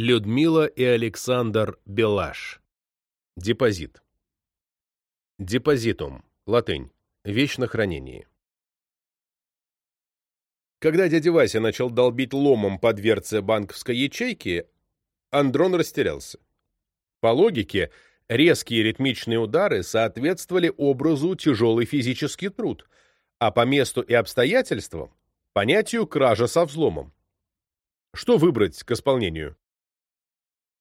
Людмила и Александр Белаш. Депозит. Депозитум. Латынь. Вещь на хранении. Когда дядя Вася начал долбить ломом по дверце банковской ячейки, Андрон растерялся. По логике, резкие ритмичные удары соответствовали образу тяжелый физический труд, а по месту и обстоятельствам — понятию кража со взломом. Что выбрать к исполнению?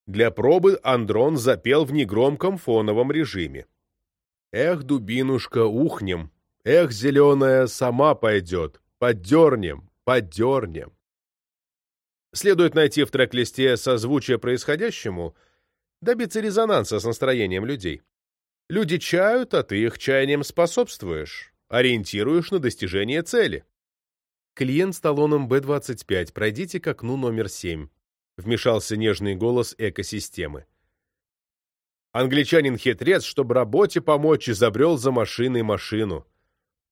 Для пробы Андрон запел в негромком фоновом режиме. «Эх, дубинушка, ухнем! Эх, зеленая, сама пойдет! Поддернем, поддернем!» Следует найти в трек-листе созвучие происходящему, добиться резонанса с настроением людей. Люди чают, а ты их чаянием способствуешь, ориентируешь на достижение цели. Клиент с талоном Б-25, пройдите к окну номер 7 вмешался нежный голос экосистемы. Англичанин-хитрец, чтобы работе помочь, изобрел за машиной машину.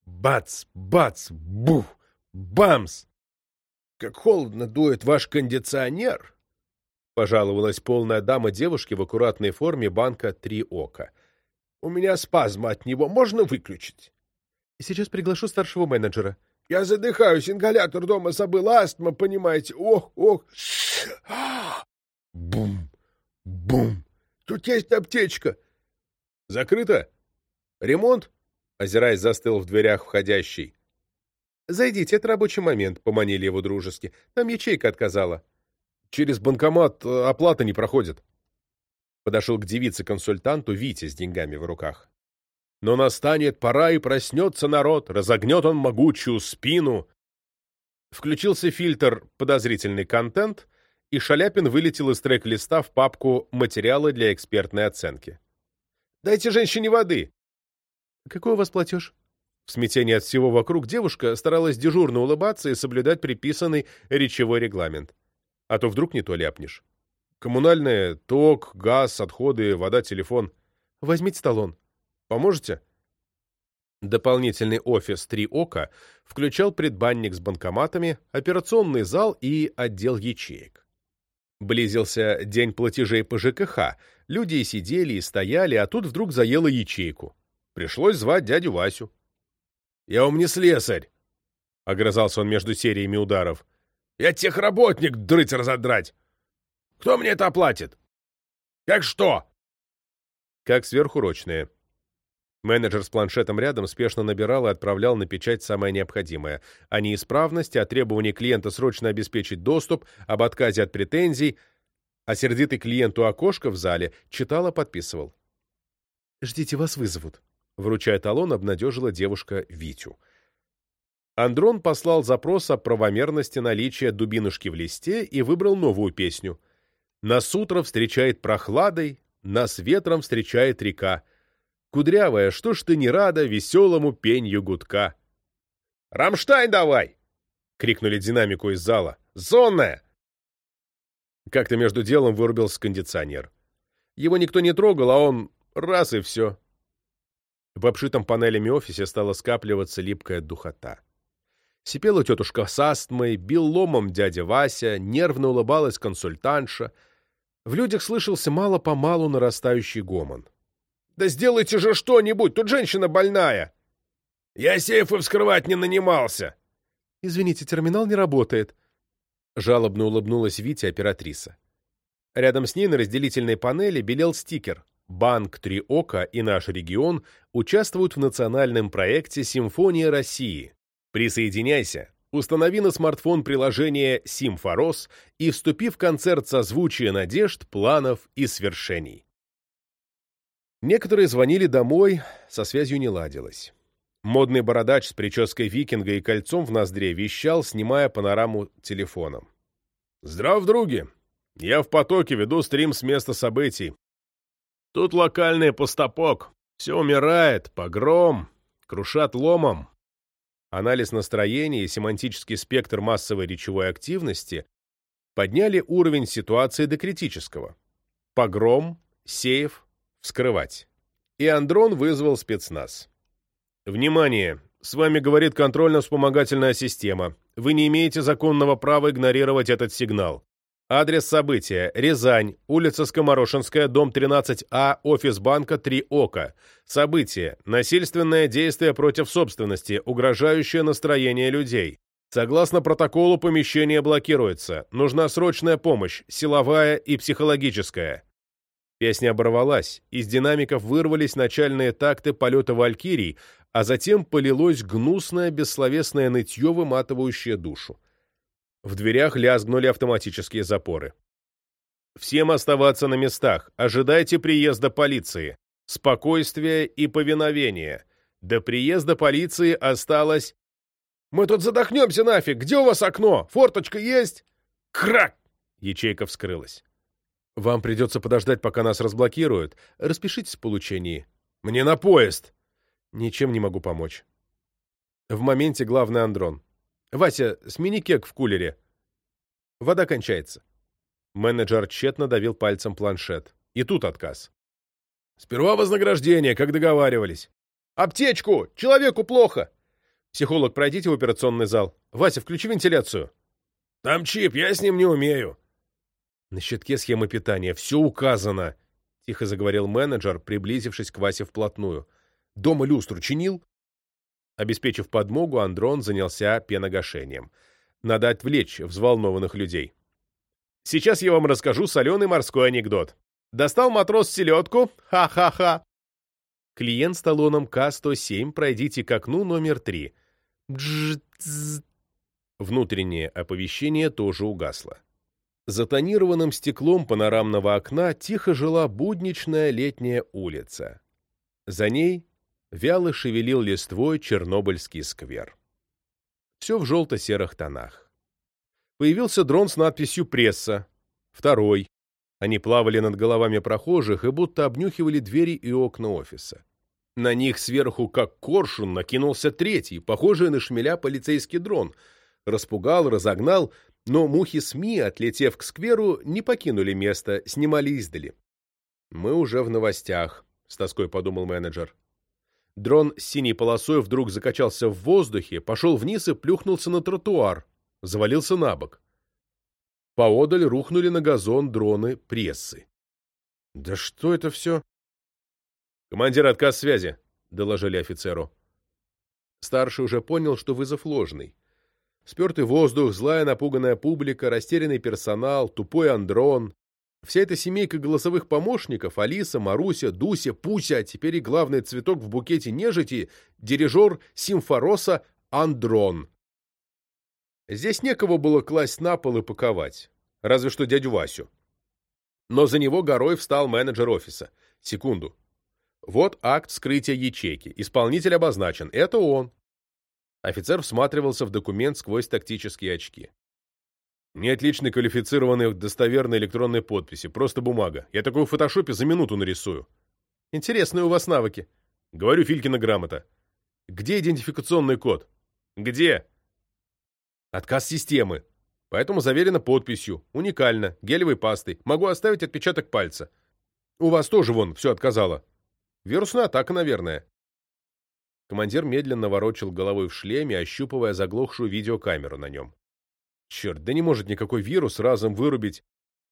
Бац, бац, бух, бамс! Как холодно дует ваш кондиционер! Пожаловалась полная дама девушки в аккуратной форме банка «Три ока». «У меня спазма от него. Можно выключить?» «Сейчас приглашу старшего менеджера», я задыхаюсь, ингалятор дома забыл, астма, понимаете. Ох, ох. Бум, бум. Тут есть аптечка. Закрыто? Ремонт? Озираясь, застыл в дверях входящий. «Зайдите, это рабочий момент», — поманили его дружески. «Там ячейка отказала». «Через банкомат э, оплата не проходит». Подошел к девице-консультанту Витя с деньгами в руках. Но настанет пора, и проснется народ, разогнет он могучую спину. Включился фильтр «Подозрительный контент», и Шаляпин вылетел из трек-листа в папку «Материалы для экспертной оценки». «Дайте женщине воды!» «Какой у вас платеж?» В смятении от всего вокруг девушка старалась дежурно улыбаться и соблюдать приписанный речевой регламент. А то вдруг не то ляпнешь. Коммунальные, ток, газ, отходы, вода, телефон. Возьмите талон. Поможете?» Дополнительный офис «Три ока» включал предбанник с банкоматами, операционный зал и отдел ячеек. Близился день платежей по ЖКХ, люди сидели и стояли, а тут вдруг заело ячейку. Пришлось звать дядю Васю. «Я вам не слесарь!» — огрызался он между сериями ударов. «Я техработник, дрыть разодрать! Кто мне это оплатит? Как что?» «Как сверхурочные», Менеджер с планшетом рядом спешно набирал и отправлял на печать самое необходимое. О неисправности, о требовании клиента срочно обеспечить доступ, об отказе от претензий. А сердитый клиенту окошко в зале читал, подписывал. «Ждите, вас вызовут», — вручая талон, обнадежила девушка Витю. Андрон послал запрос о правомерности наличия дубинушки в листе и выбрал новую песню. «Нас утро встречает прохладой, нас ветром встречает река». Кудрявая, что ж ты не рада веселому пенью гудка? «Рамштайн давай!» — крикнули динамику из зала. «Зонная!» Как-то между делом вырубился кондиционер. Его никто не трогал, а он раз и все. В обшитом панелями офисе стала скапливаться липкая духота. Сипела тетушка с астмой, бил ломом дядя Вася, нервно улыбалась консультантша. В людях слышался мало-помалу нарастающий гомон. Да сделайте же что-нибудь, тут женщина больная. Я сейфы вскрывать не нанимался. Извините, терминал не работает. Жалобно улыбнулась Витя оператриса. Рядом с ней на разделительной панели белел стикер «Банк Три Ока и наш регион участвуют в национальном проекте «Симфония России». Присоединяйся, установи на смартфон приложение «Симфорос» и вступи в концерт созвучия надежд, планов и свершений. Некоторые звонили домой, со связью не ладилось. Модный бородач с прической викинга и кольцом в ноздре вещал, снимая панораму телефоном. «Здрав, други! Я в потоке веду стрим с места событий. Тут локальный постопок. Все умирает, погром, крушат ломом». Анализ настроения и семантический спектр массовой речевой активности подняли уровень ситуации до критического. Погром, сейф, вскрывать. И Андрон вызвал спецназ. «Внимание! С вами говорит контрольно-вспомогательная система. Вы не имеете законного права игнорировать этот сигнал. Адрес события. Рязань. Улица Скоморошинская, дом 13А, офис банка «Три ока». Событие. Насильственное действие против собственности, угрожающее настроение людей. Согласно протоколу, помещение блокируется. Нужна срочная помощь, силовая и психологическая. Песня оборвалась, из динамиков вырвались начальные такты полета валькирий, а затем полилось гнусное бессловесное нытье, выматывающее душу. В дверях лязгнули автоматические запоры. «Всем оставаться на местах. Ожидайте приезда полиции. Спокойствие и повиновение. До приезда полиции осталось...» «Мы тут задохнемся нафиг! Где у вас окно? Форточка есть?» «Крак!» Ячейка вскрылась. «Вам придется подождать, пока нас разблокируют. Распишитесь в получении». «Мне на поезд!» «Ничем не могу помочь». В моменте главный Андрон. «Вася, смени кек в кулере. Вода кончается». Менеджер тщетно давил пальцем планшет. И тут отказ. «Сперва вознаграждение, как договаривались». «Аптечку! Человеку плохо!» «Психолог, пройдите в операционный зал. Вася, включи вентиляцию». «Там чип, я с ним не умею». «На щитке схемы питания. Все указано», — тихо заговорил менеджер, приблизившись к Васе вплотную. «Дома люстру чинил?» Обеспечив подмогу, Андрон занялся пеногашением. Надо отвлечь взволнованных людей. Сейчас я вам расскажу соленый морской анекдот. Достал матрос селедку? Ха-ха-ха. Клиент с талоном К-107, пройдите к окну номер 3. Дж Внутреннее оповещение тоже угасло. За тонированным стеклом панорамного окна тихо жила будничная летняя улица. За ней вяло шевелил листвой Чернобыльский сквер. Все в желто-серых тонах. Появился дрон с надписью «Пресса». Второй. Они плавали над головами прохожих и будто обнюхивали двери и окна офиса. На них сверху, как коршун, накинулся третий, похожий на шмеля полицейский дрон. Распугал, разогнал, но мухи СМИ, отлетев к скверу, не покинули место, снимали издали. «Мы уже в новостях», — с тоской подумал менеджер. Дрон с синей полосой вдруг закачался в воздухе, пошел вниз и плюхнулся на тротуар, завалился на бок. Поодаль рухнули на газон дроны прессы. «Да что это все?» «Командир, отказ связи», — доложили офицеру. Старший уже понял, что вызов ложный. Спертый воздух, злая напуганная публика, растерянный персонал, тупой андрон, Вся эта семейка голосовых помощников — Алиса, Маруся, Дуся, Пуся, а теперь и главный цветок в букете нежити — дирижер Симфороса Андрон. Здесь некого было класть на пол и паковать, разве что дядю Васю. Но за него горой встал менеджер офиса. Секунду. Вот акт вскрытия ячейки. Исполнитель обозначен. Это он. Офицер всматривался в документ сквозь тактические очки. Нет личной квалифицированной достоверной электронной подписи, просто бумага. Я такую в фотошопе за минуту нарисую. Интересные у вас навыки. Говорю Филькина грамота. Где идентификационный код? Где? Отказ системы. Поэтому заверено подписью. Уникально. Гелевой пастой. Могу оставить отпечаток пальца. У вас тоже вон все отказало. Вирусная атака, наверное. Командир медленно ворочил головой в шлеме, ощупывая заглохшую видеокамеру на нем. Черт, да не может никакой вирус разом вырубить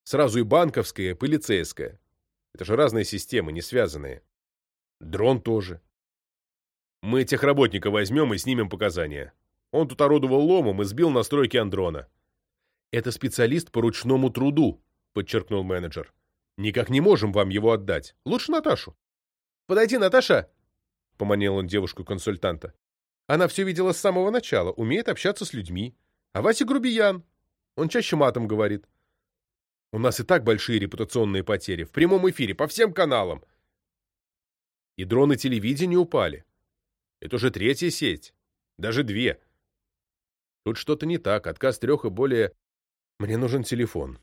сразу и банковское, и полицейское. Это же разные системы, не связанные. Дрон тоже. Мы техработника возьмем и снимем показания. Он тут орудовал ломом и сбил настройки Андрона. Это специалист по ручному труду, подчеркнул менеджер. Никак не можем вам его отдать. Лучше Наташу. Подойди, Наташа, поманил он девушку-консультанта. Она все видела с самого начала, умеет общаться с людьми. А Вася грубиян. Он чаще матом говорит. У нас и так большие репутационные потери. В прямом эфире, по всем каналам. И дроны телевидения упали. Это уже третья сеть. Даже две. Тут что-то не так. Отказ трех и более... Мне нужен телефон.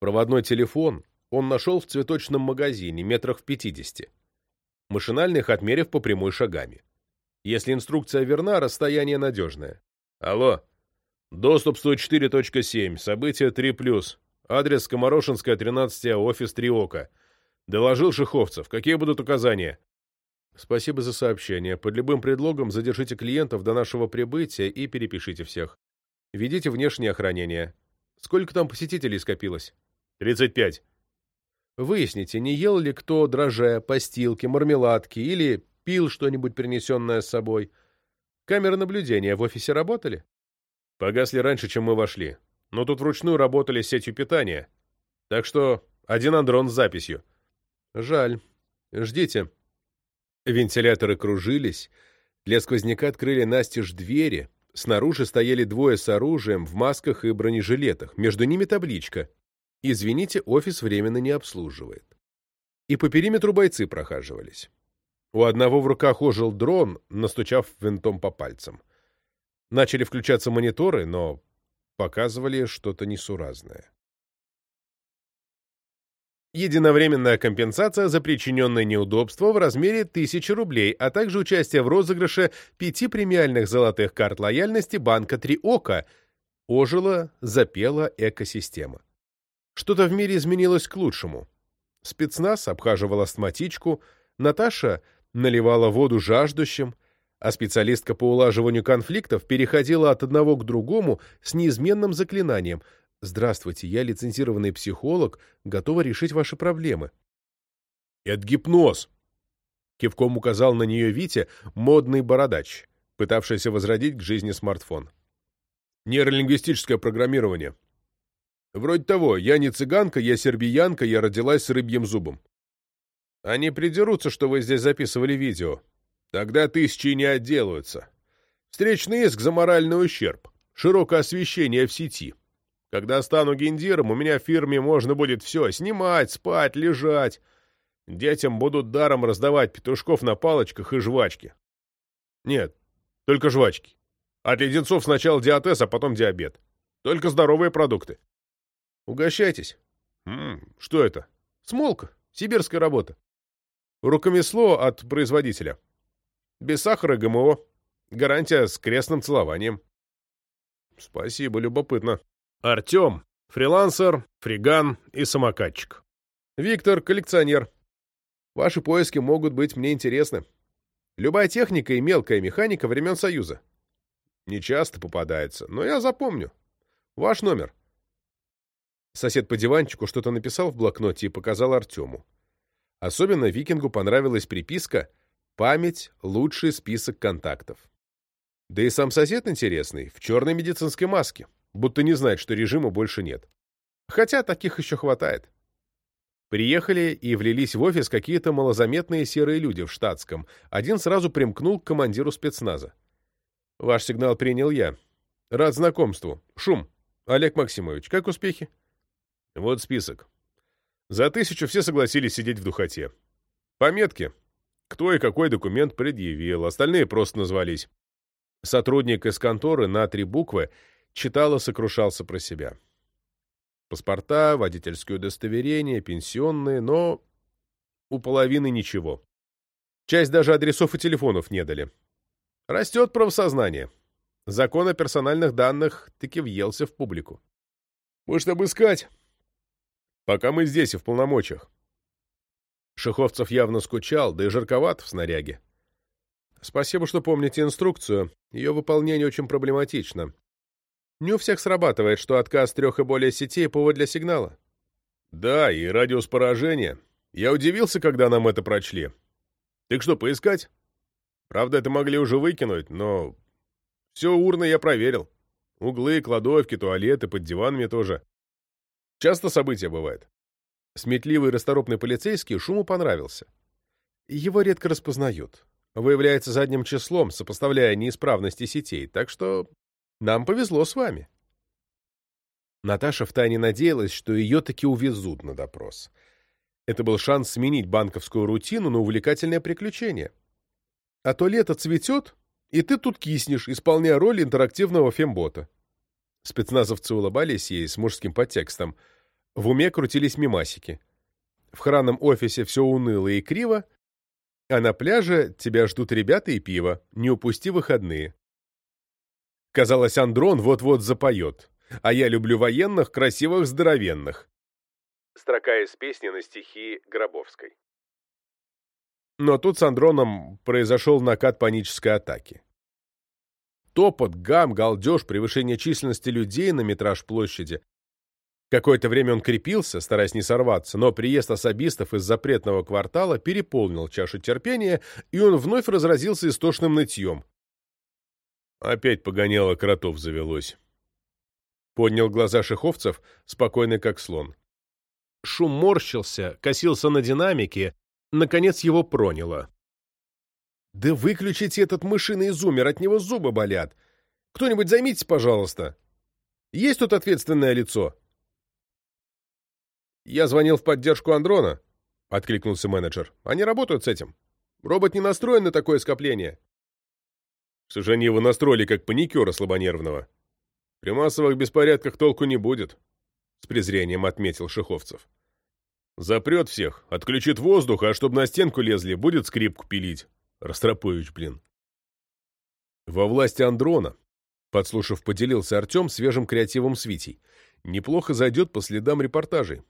Проводной телефон он нашел в цветочном магазине, метрах в пятидесяти. Машинально их отмерив по прямой шагами. Если инструкция верна, расстояние надежное. Алло, Доступ 104.7, событие 3+, адрес Скоморошинская, 13 офис 3 Ока. Доложил Шиховцев. Какие будут указания? Спасибо за сообщение. Под любым предлогом задержите клиентов до нашего прибытия и перепишите всех. Ведите внешнее охранение. Сколько там посетителей скопилось? Тридцать пять. Выясните, не ел ли кто дрожжа, постилки, мармеладки или пил что-нибудь, принесенное с собой. Камеры наблюдения в офисе работали? Погасли раньше, чем мы вошли. Но тут вручную работали сетью питания. Так что один андрон с записью. Жаль. Ждите. Вентиляторы кружились. Для сквозняка открыли настежь двери. Снаружи стояли двое с оружием, в масках и бронежилетах. Между ними табличка. «Извините, офис временно не обслуживает». И по периметру бойцы прохаживались. У одного в руках ожил дрон, настучав винтом по пальцам. Начали включаться мониторы, но показывали что-то несуразное. Единовременная компенсация за причиненное неудобство в размере 1000 рублей, а также участие в розыгрыше пяти премиальных золотых карт лояльности банка «Три ока». Ожила, запела экосистема. Что-то в мире изменилось к лучшему. Спецназ обхаживал астматичку, Наташа наливала воду жаждущим, а специалистка по улаживанию конфликтов переходила от одного к другому с неизменным заклинанием «Здравствуйте, я лицензированный психолог, готова решить ваши проблемы». «Это гипноз!» — кивком указал на нее Витя, модный бородач, пытавшийся возродить к жизни смартфон. «Нейролингвистическое программирование. Вроде того, я не цыганка, я сербиянка, я родилась с рыбьим зубом. Они придерутся, что вы здесь записывали видео. Тогда тысячи не отделаются. Встречный иск за моральный ущерб. Широкое освещение в сети. Когда стану гендиром, у меня в фирме можно будет все — снимать, спать, лежать. Детям будут даром раздавать петушков на палочках и жвачки. Нет, только жвачки. От леденцов сначала диатез, а потом диабет. Только здоровые продукты. Угощайтесь. М -м, что это? Смолка. Сибирская работа. Рукомесло от производителя. Без сахара ГМО. Гарантия с крестным целованием. Спасибо, любопытно. Артем. Фрилансер, фриган и самокатчик. Виктор. Коллекционер. Ваши поиски могут быть мне интересны. Любая техника и мелкая механика времен Союза. Не часто попадается, но я запомню. Ваш номер. Сосед по диванчику что-то написал в блокноте и показал Артему. Особенно Викингу понравилась приписка «Память — лучший список контактов». Да и сам сосед интересный, в черной медицинской маске, будто не знает, что режима больше нет. Хотя таких еще хватает. Приехали и влились в офис какие-то малозаметные серые люди в штатском. Один сразу примкнул к командиру спецназа. «Ваш сигнал принял я. Рад знакомству. Шум. Олег Максимович, как успехи?» Вот список. За тысячу все согласились сидеть в духоте. Пометки. Кто и какой документ предъявил, остальные просто назвались. Сотрудник из конторы на три буквы читал и сокрушался про себя. Паспорта, водительские удостоверения, пенсионные, но у половины ничего. Часть даже адресов и телефонов не дали. Растет правосознание. Закон о персональных данных таки въелся в публику. Может, обыскать? Пока мы здесь и в полномочиях. Шеховцев явно скучал, да и жарковат в снаряге. Спасибо, что помните инструкцию. Ее выполнение очень проблематично. Не у всех срабатывает, что отказ трех и более сетей — повод для сигнала. Да, и радиус поражения. Я удивился, когда нам это прочли. Так что, поискать? Правда, это могли уже выкинуть, но... Все урны я проверил. Углы, кладовки, туалеты, под диванами тоже. Часто события бывают. Сметливый расторопный полицейский шуму понравился. Его редко распознают. Выявляется задним числом, сопоставляя неисправности сетей, так что нам повезло с вами. Наташа втайне надеялась, что ее таки увезут на допрос. Это был шанс сменить банковскую рутину на увлекательное приключение. А то лето цветет, и ты тут киснешь, исполняя роль интерактивного фембота. Спецназовцы улыбались ей с мужским подтекстом. В уме крутились мимасики. В хранном офисе все уныло и криво, а на пляже тебя ждут ребята и пиво, не упусти выходные. Казалось, Андрон вот-вот запоет. А я люблю военных, красивых, здоровенных. Строка из песни на стихи Гробовской. Но тут с Андроном произошел накат панической атаки. Топот, гам, галдеж, превышение численности людей на метраж площади Какое-то время он крепился, стараясь не сорваться, но приезд особистов из запретного квартала переполнил чашу терпения, и он вновь разразился истошным нытьем. Опять погоняло кротов завелось. Поднял глаза шеховцев, спокойный как слон. Шум морщился, косился на динамике, наконец его проняло. «Да выключите этот мышиный зумер, от него зубы болят! Кто-нибудь займитесь, пожалуйста! Есть тут ответственное лицо?» «Я звонил в поддержку Андрона», — откликнулся менеджер. «Они работают с этим. Робот не настроен на такое скопление». К сожалению, его настроили как паникера слабонервного. При массовых беспорядках толку не будет, — с презрением отметил Шиховцев. Запрет всех, отключит воздух, а чтобы на стенку лезли, будет скрипку пилить. Ростропович, блин. Во власти Андрона, подслушав, поделился Артем свежим креативом с Витей. Неплохо зайдет по следам репортажей.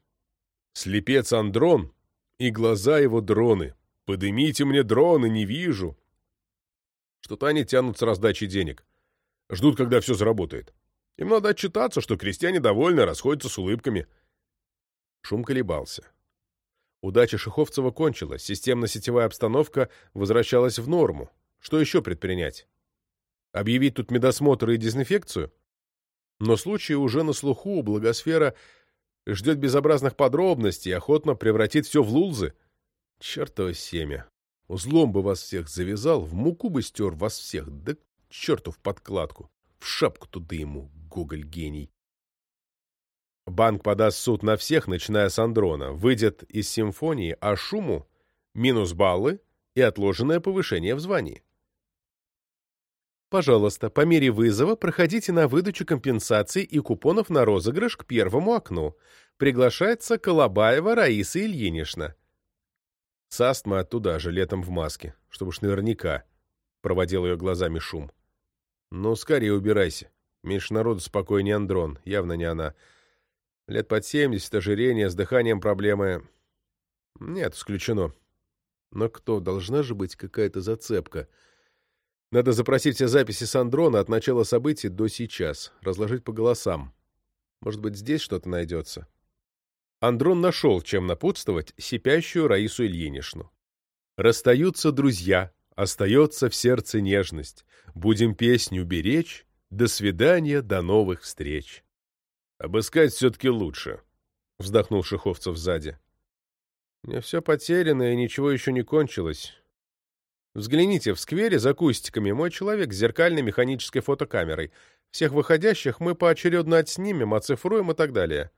Слепец Андрон и глаза его дроны. Подымите мне дроны, не вижу. Что-то они тянут с раздачи денег. Ждут, когда все заработает. Им надо отчитаться, что крестьяне довольны, расходятся с улыбками. Шум колебался. Удача Шиховцева кончилась, системно-сетевая обстановка возвращалась в норму. Что еще предпринять? Объявить тут медосмотр и дезинфекцию? Но случай уже на слуху, благосфера ждет безобразных подробностей, охотно превратит все в лулзы. Чертово семя. Узлом бы вас всех завязал, в муку бы стер вас всех, да к черту в подкладку. В шапку туда ему, Гоголь-гений. Банк подаст суд на всех, начиная с Андрона, выйдет из симфонии, а шуму — минус баллы и отложенное повышение в звании. Пожалуйста, по мере вызова проходите на выдачу компенсаций и купонов на розыгрыш к первому окну. Приглашается Колобаева Раиса Ильинична. С астмой оттуда же, летом в маске, чтобы уж наверняка. Проводил ее глазами шум. Ну, скорее убирайся. Меньше народу спокойнее Андрон, явно не она. Лет под семьдесят, ожирение, с дыханием проблемы. Нет, исключено. Но кто? Должна же быть какая-то зацепка. Надо запросить все записи с Андрона от начала событий до сейчас, разложить по голосам. Может быть, здесь что-то найдется. Андрон нашел, чем напутствовать сипящую Раису Ильинишну. Расстаются друзья, остается в сердце нежность. Будем песню беречь. До свидания, до новых встреч. Обыскать все-таки лучше, — вздохнул Шиховцев сзади. Мне все потеряно, и ничего еще не кончилось. Взгляните, в сквере за кустиками мой человек с зеркальной механической фотокамерой. Всех выходящих мы поочередно отснимем, оцифруем и так далее.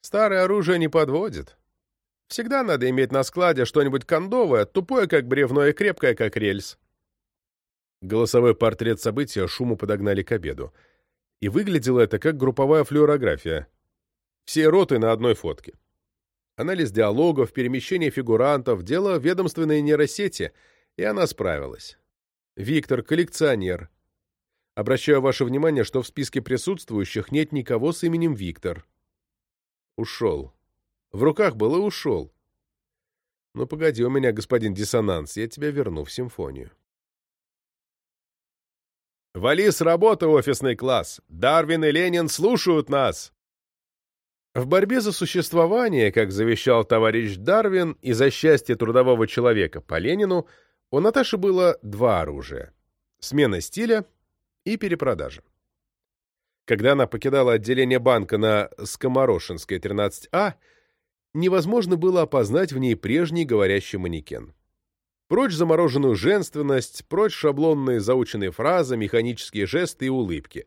Старое оружие не подводит. Всегда надо иметь на складе что-нибудь кондовое, тупое как бревно и крепкое как рельс. Голосовой портрет события шуму подогнали к обеду. И выглядело это как групповая флюорография. Все роты на одной фотке. Анализ диалогов, перемещение фигурантов, дело ведомственной нейросети, и она справилась. Виктор — коллекционер. Обращаю ваше внимание, что в списке присутствующих нет никого с именем Виктор. Ушел. В руках был и ушел. Ну, погоди у меня, господин Диссонанс, я тебя верну в симфонию. «Вали с работы, офисный класс! Дарвин и Ленин слушают нас!» В борьбе за существование, как завещал товарищ Дарвин, и за счастье трудового человека по Ленину, у Наташи было два оружия — смена стиля и перепродажа. Когда она покидала отделение банка на Скоморошинской, 13А, невозможно было опознать в ней прежний говорящий манекен. Прочь замороженную женственность, прочь шаблонные заученные фразы, механические жесты и улыбки.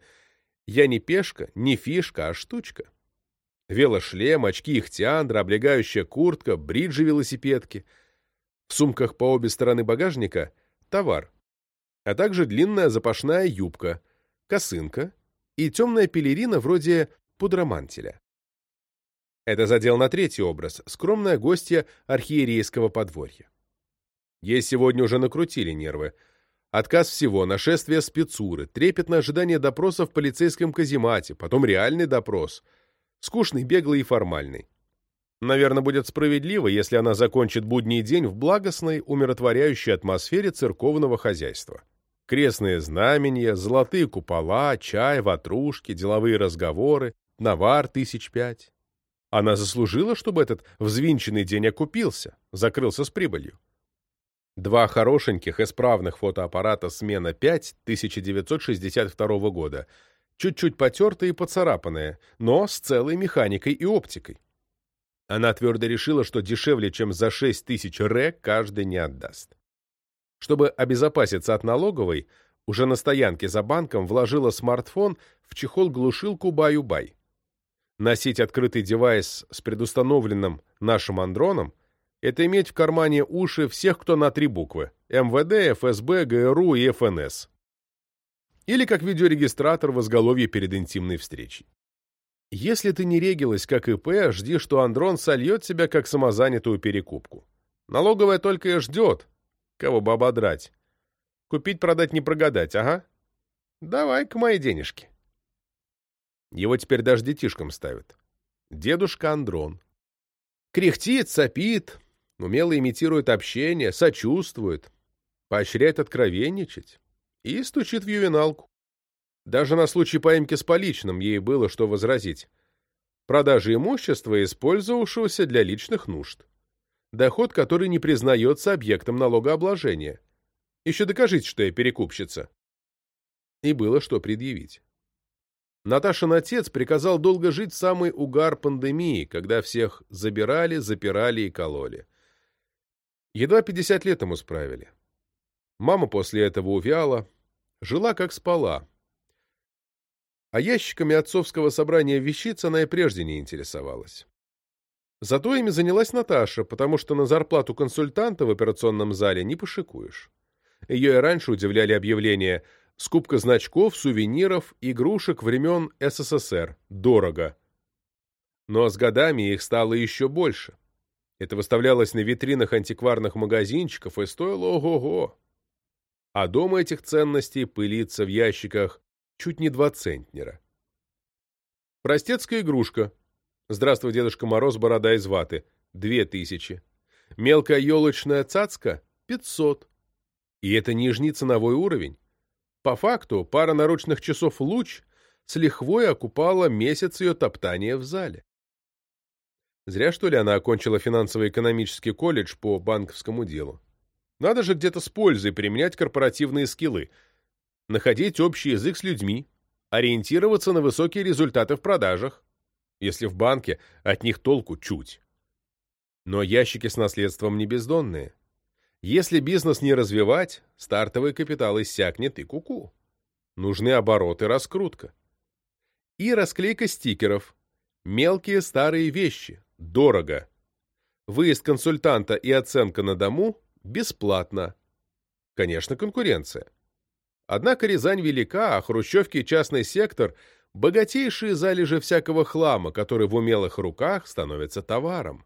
Я не пешка, не фишка, а штучка. Велошлем, очки ихтиандра, облегающая куртка, бриджи велосипедки. В сумках по обе стороны багажника — товар, а также длинная запашная юбка, косынка и темная пелерина вроде пудромантеля. Это задел на третий образ — скромная гостья архиерейского подворья. Ей сегодня уже накрутили нервы. Отказ всего, нашествие спецуры, трепетное ожидание допроса в полицейском каземате, потом реальный допрос. Скучный, беглый и формальный. Наверное, будет справедливо, если она закончит будний день в благостной, умиротворяющей атмосфере церковного хозяйства. Крестные знамения, золотые купола, чай, ватрушки, деловые разговоры, навар тысяч пять. Она заслужила, чтобы этот взвинченный день окупился, закрылся с прибылью. Два хорошеньких, исправных фотоаппарата «Смена 5» 1962 года, чуть-чуть потертые и поцарапанные, но с целой механикой и оптикой. Она твердо решила, что дешевле, чем за 6 тысяч ре, каждый не отдаст. Чтобы обезопаситься от налоговой, уже на стоянке за банком вложила смартфон в чехол-глушилку Баю-Бай. Носить открытый девайс с предустановленным нашим андроном это иметь в кармане уши всех, кто на три буквы – МВД, ФСБ, ГРУ и ФНС. Или как видеорегистратор в изголовье перед интимной встречей. Если ты не регилась как ИП, жди, что Андрон сольет тебя как самозанятую перекупку. Налоговая только и ждет, кого бы ободрать. Купить-продать не прогадать, ага. Давай-ка мои денежки. Его теперь даже детишкам ставят. Дедушка Андрон. Кряхтит, сопит, умело имитирует общение, сочувствует, поощряет откровенничать и стучит в ювеналку. Даже на случай поимки с поличным ей было что возразить. Продажа имущества, использовавшегося для личных нужд. Доход, который не признается объектом налогообложения. Еще докажите, что я перекупщица. И было что предъявить. Наташин отец приказал долго жить в самый угар пандемии, когда всех забирали, запирали и кололи. Едва 50 лет ему справили. Мама после этого увяла, жила как спала. А ящиками отцовского собрания вещиц она и прежде не интересовалась. Зато ими занялась Наташа, потому что на зарплату консультанта в операционном зале не пошикуешь. Ее и раньше удивляли объявления «Скупка значков, сувениров, игрушек времен СССР. Дорого». Но с годами их стало еще больше. Это выставлялось на витринах антикварных магазинчиков и стоило ого-го. А дома этих ценностей пылится в ящиках чуть не два центнера. Простецкая игрушка. Здравствуй, Дедушка Мороз, борода из ваты. Две тысячи. Мелкая елочная цацка — пятьсот. И это нижний ценовой уровень. По факту, пара наручных часов «Луч» с лихвой окупала месяц ее топтания в зале. Зря, что ли, она окончила финансово-экономический колледж по банковскому делу. Надо же где-то с пользой применять корпоративные скиллы, находить общий язык с людьми, ориентироваться на высокие результаты в продажах, если в банке от них толку чуть. Но ящики с наследством не бездонные. Если бизнес не развивать, стартовый капитал иссякнет и куку. -ку. Нужны обороты раскрутка. И расклейка стикеров. Мелкие старые вещи, Дорого. Выезд консультанта и оценка на дому бесплатно. Конечно, конкуренция. Однако Рязань велика, а хрущевки и частный сектор – богатейшие залежи всякого хлама, который в умелых руках становится товаром.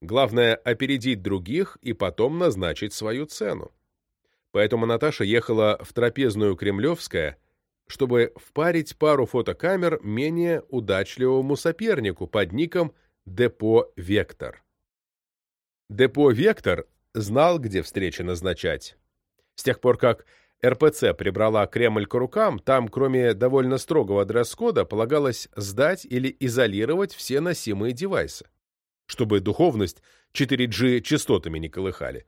Главное – опередить других и потом назначить свою цену. Поэтому Наташа ехала в трапезную Кремлевская, чтобы впарить пару фотокамер менее удачливому сопернику под ником Депо «Вектор». Депо «Вектор» знал, где встречи назначать. С тех пор, как РПЦ прибрала Кремль к рукам, там, кроме довольно строгого дресс-кода, полагалось сдать или изолировать все носимые девайсы, чтобы духовность 4G частотами не колыхали.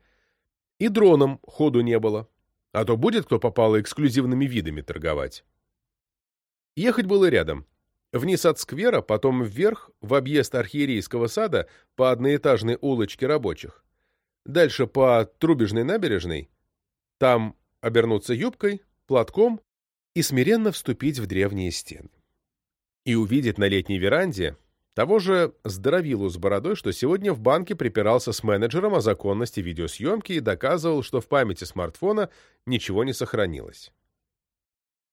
И дроном ходу не было, а то будет кто попало эксклюзивными видами торговать. Ехать было рядом. Вниз от сквера, потом вверх, в объезд архиерейского сада по одноэтажной улочке рабочих. Дальше по Трубежной набережной. Там обернуться юбкой, платком и смиренно вступить в древние стены. И увидеть на летней веранде того же здоровилу с бородой, что сегодня в банке припирался с менеджером о законности видеосъемки и доказывал, что в памяти смартфона ничего не сохранилось.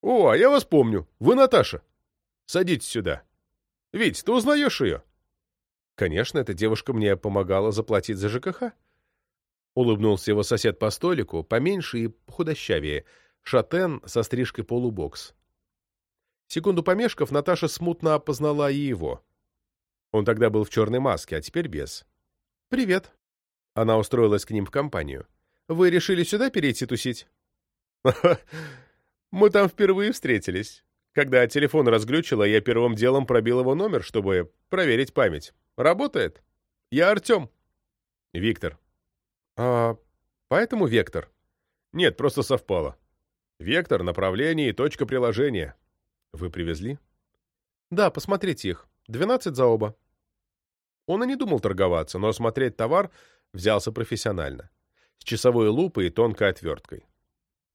«О, а я вас помню. Вы Наташа!» Садитесь сюда. Вить, ты узнаешь ее? Конечно, эта девушка мне помогала заплатить за ЖКХ. Улыбнулся его сосед по столику, поменьше и худощавее, шатен со стрижкой полубокс. Секунду помешков, Наташа смутно опознала и его. Он тогда был в черной маске, а теперь без. «Привет». Она устроилась к ним в компанию. «Вы решили сюда перейти тусить?» «Мы там впервые встретились. Когда телефон разглючило, я первым делом пробил его номер, чтобы проверить память. Работает. Я Артем. Виктор. А поэтому вектор? Нет, просто совпало. Вектор, направление и точка приложения. Вы привезли? Да, посмотрите их. Двенадцать за оба. Он и не думал торговаться, но осмотреть товар взялся профессионально. С часовой лупой и тонкой отверткой.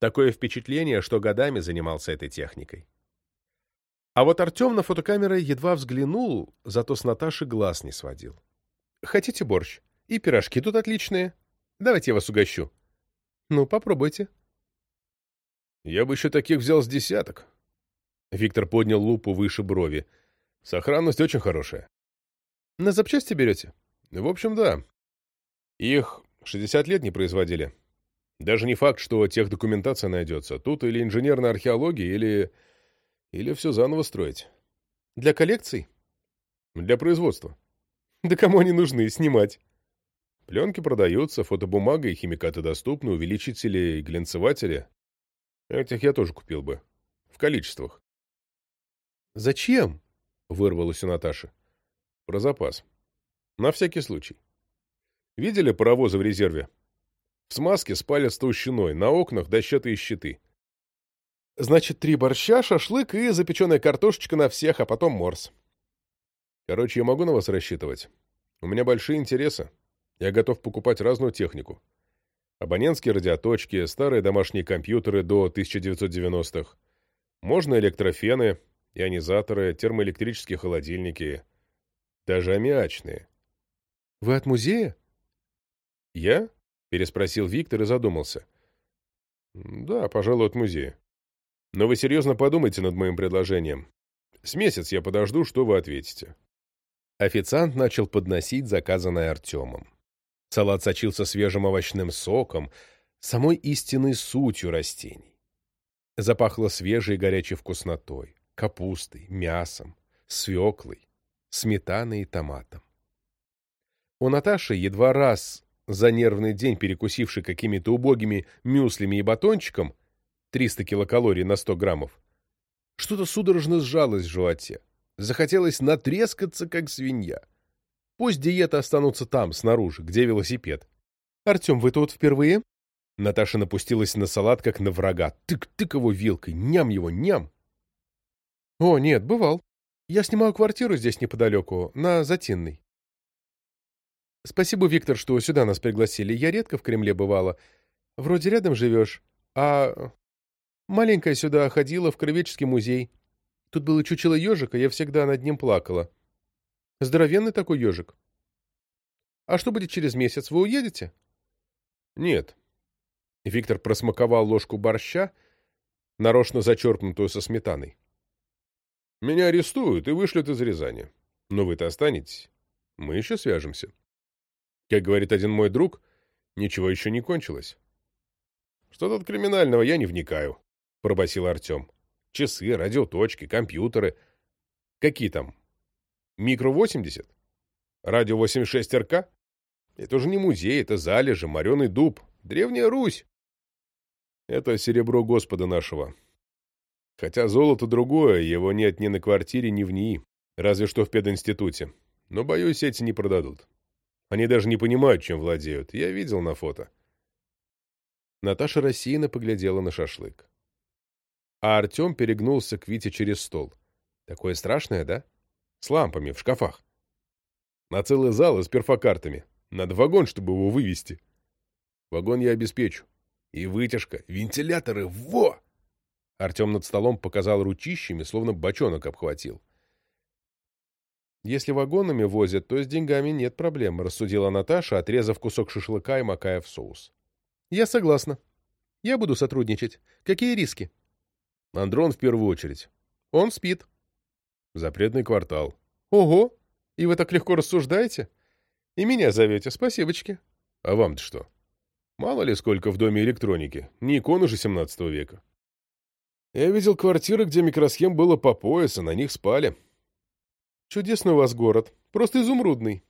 Такое впечатление, что годами занимался этой техникой. А вот Артем на фотокамеры едва взглянул, зато с Наташи глаз не сводил. «Хотите борщ? И пирожки тут отличные. Давайте я вас угощу». «Ну, попробуйте». «Я бы еще таких взял с десяток». Виктор поднял лупу выше брови. «Сохранность очень хорошая». «На запчасти берете?» «В общем, да. Их 60 лет не производили. Даже не факт, что техдокументация найдется. Тут или инженерная археология, или... Или все заново строить. Для коллекций? Для производства. Да кому они нужны? Снимать. Пленки продаются, фотобумага и химикаты доступны, увеличители и глянцеватели. Этих я тоже купил бы. В количествах. «Зачем?» — вырвалось у Наташи. «Про запас. На всякий случай. Видели паровозы в резерве? В смазке спалят с толщиной, на окнах дощатые щиты. Значит, три борща, шашлык и запеченная картошечка на всех, а потом морс. Короче, я могу на вас рассчитывать. У меня большие интересы. Я готов покупать разную технику. Абонентские радиоточки, старые домашние компьютеры до 1990-х. Можно электрофены, ионизаторы, термоэлектрические холодильники. Даже аммиачные. Вы от музея? Я? Переспросил Виктор и задумался. Да, пожалуй, от музея. Но вы серьезно подумайте над моим предложением. С месяц я подожду, что вы ответите. Официант начал подносить заказанное Артемом. Салат сочился свежим овощным соком, самой истинной сутью растений. Запахло свежей и горячей вкуснотой, капустой, мясом, свеклой, сметаной и томатом. У Наташи едва раз за нервный день перекусивший какими-то убогими мюслями и батончиком, 300 килокалорий на 100 граммов, что-то судорожно сжалось в животе. Захотелось натрескаться, как свинья. Пусть диеты останутся там, снаружи, где велосипед. «Артем, вы тут впервые?» Наташа напустилась на салат, как на врага. Тык-тык его вилкой, ням его, ням. «О, нет, бывал. Я снимаю квартиру здесь неподалеку, на Затинной. Спасибо, Виктор, что сюда нас пригласили. Я редко в Кремле бывала. Вроде рядом живешь. А маленькая сюда ходила в Кровеческий музей. Тут было чучело ежика, я всегда над ним плакала. Здоровенный такой ежик. А что будет через месяц? Вы уедете? Нет. Виктор просмаковал ложку борща, нарочно зачерпнутую со сметаной. Меня арестуют и вышлют из Рязани. Но вы-то останетесь. Мы еще свяжемся. Как говорит один мой друг, ничего еще не кончилось. «Что тут криминального, я не вникаю», — пробасил Артем. «Часы, радиоточки, компьютеры. Какие там? Микро-80? Радио 86 РК? Это уже не музей, это залежи, мореный дуб, Древняя Русь. Это серебро Господа нашего. Хотя золото другое, его нет ни на квартире, ни в НИИ, разве что в пединституте. Но, боюсь, эти не продадут. Они даже не понимают, чем владеют. Я видел на фото. Наташа рассеянно поглядела на шашлык. А Артем перегнулся к Вите через стол. Такое страшное, да? С лампами, в шкафах. На целый зал и с перфокартами. Надо вагон, чтобы его вывести. Вагон я обеспечу. И вытяжка, вентиляторы, во! Артем над столом показал ручищами, словно бочонок обхватил. Если вагонами возят, то с деньгами нет проблем, рассудила Наташа, отрезав кусок шашлыка и макая в соус. Я согласна. Я буду сотрудничать. Какие риски? Андрон в первую очередь. Он спит. Запретный квартал. Ого! И вы так легко рассуждаете? И меня зовете, спасибочки. А вам-то что? Мало ли сколько в доме электроники. Не иконы же 17 века. Я видел квартиры, где микросхем было по пояс, а на них спали. Чудесный у вас город. Просто изумрудный.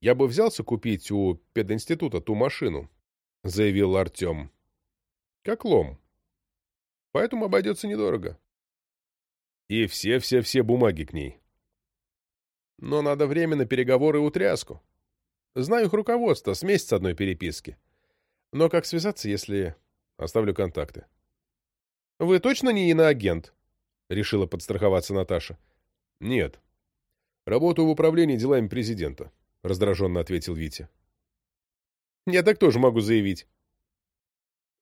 Я бы взялся купить у пединститута ту машину, заявил Артем. Как лом. Поэтому обойдется недорого. И все-все-все бумаги к ней. Но надо время на переговоры и утряску. Знаю их руководство, с месяца одной переписки. Но как связаться, если... Оставлю контакты. «Вы точно не иноагент?» — решила подстраховаться Наташа. «Нет. Работаю в управлении делами президента», — раздраженно ответил Витя. «Я так тоже могу заявить».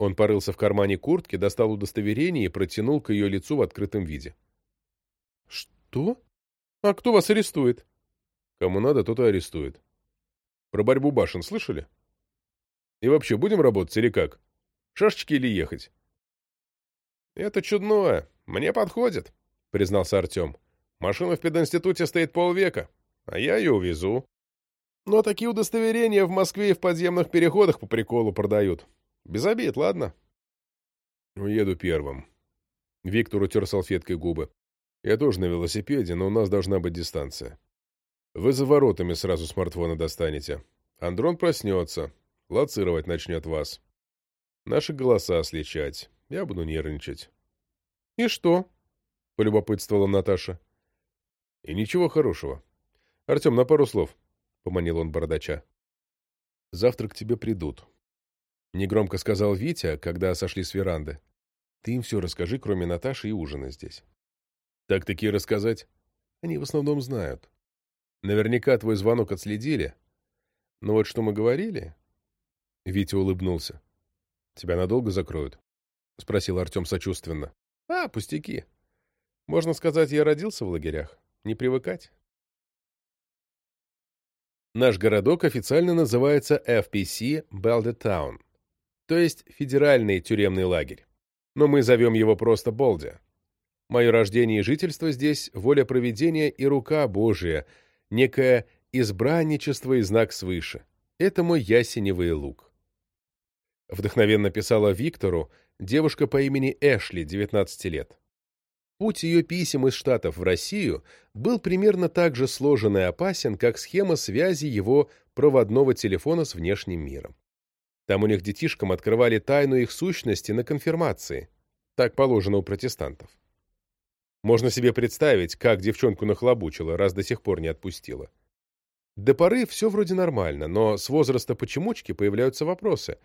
Он порылся в кармане куртки, достал удостоверение и протянул к ее лицу в открытом виде. «Что? А кто вас арестует?» «Кому надо, тот и арестует. Про борьбу башен слышали? И вообще, будем работать или как? Шашечки или ехать?» «Это чудное. Мне подходит», — признался Артем. «Машина в пединституте стоит полвека, а я ее увезу. Но такие удостоверения в Москве и в подземных переходах по приколу продают. Без обид, ладно?» «Уеду первым». Виктор утер салфеткой губы. «Я тоже на велосипеде, но у нас должна быть дистанция. Вы за воротами сразу смартфона достанете. Андрон проснется, лоцировать начнет вас. Наши голоса сличать. Я буду нервничать. — И что? — полюбопытствовала Наташа. — И ничего хорошего. — Артем, на пару слов, — поманил он бородача. — Завтра к тебе придут. Негромко сказал Витя, когда сошли с веранды. Ты им все расскажи, кроме Наташи и ужина здесь. Так-таки рассказать? Они в основном знают. Наверняка твой звонок отследили. Но вот что мы говорили... Витя улыбнулся. Тебя надолго закроют? — спросил Артем сочувственно. — А, пустяки. Можно сказать, я родился в лагерях. Не привыкать. Наш городок официально называется FPC Baldy Town, то есть Федеральный тюремный лагерь. Но мы зовем его просто Болди. Мое рождение и жительство здесь — воля проведения и рука Божия, некое избранничество и знак свыше. Это мой ясеневый лук. Вдохновенно писала Виктору, девушка по имени Эшли, 19 лет. Путь ее писем из Штатов в Россию был примерно так же сложен и опасен, как схема связи его проводного телефона с внешним миром. Там у них детишкам открывали тайну их сущности на конфирмации. Так положено у протестантов. Можно себе представить, как девчонку нахлобучила, раз до сих пор не отпустила. До поры все вроде нормально, но с возраста почемучки появляются вопросы.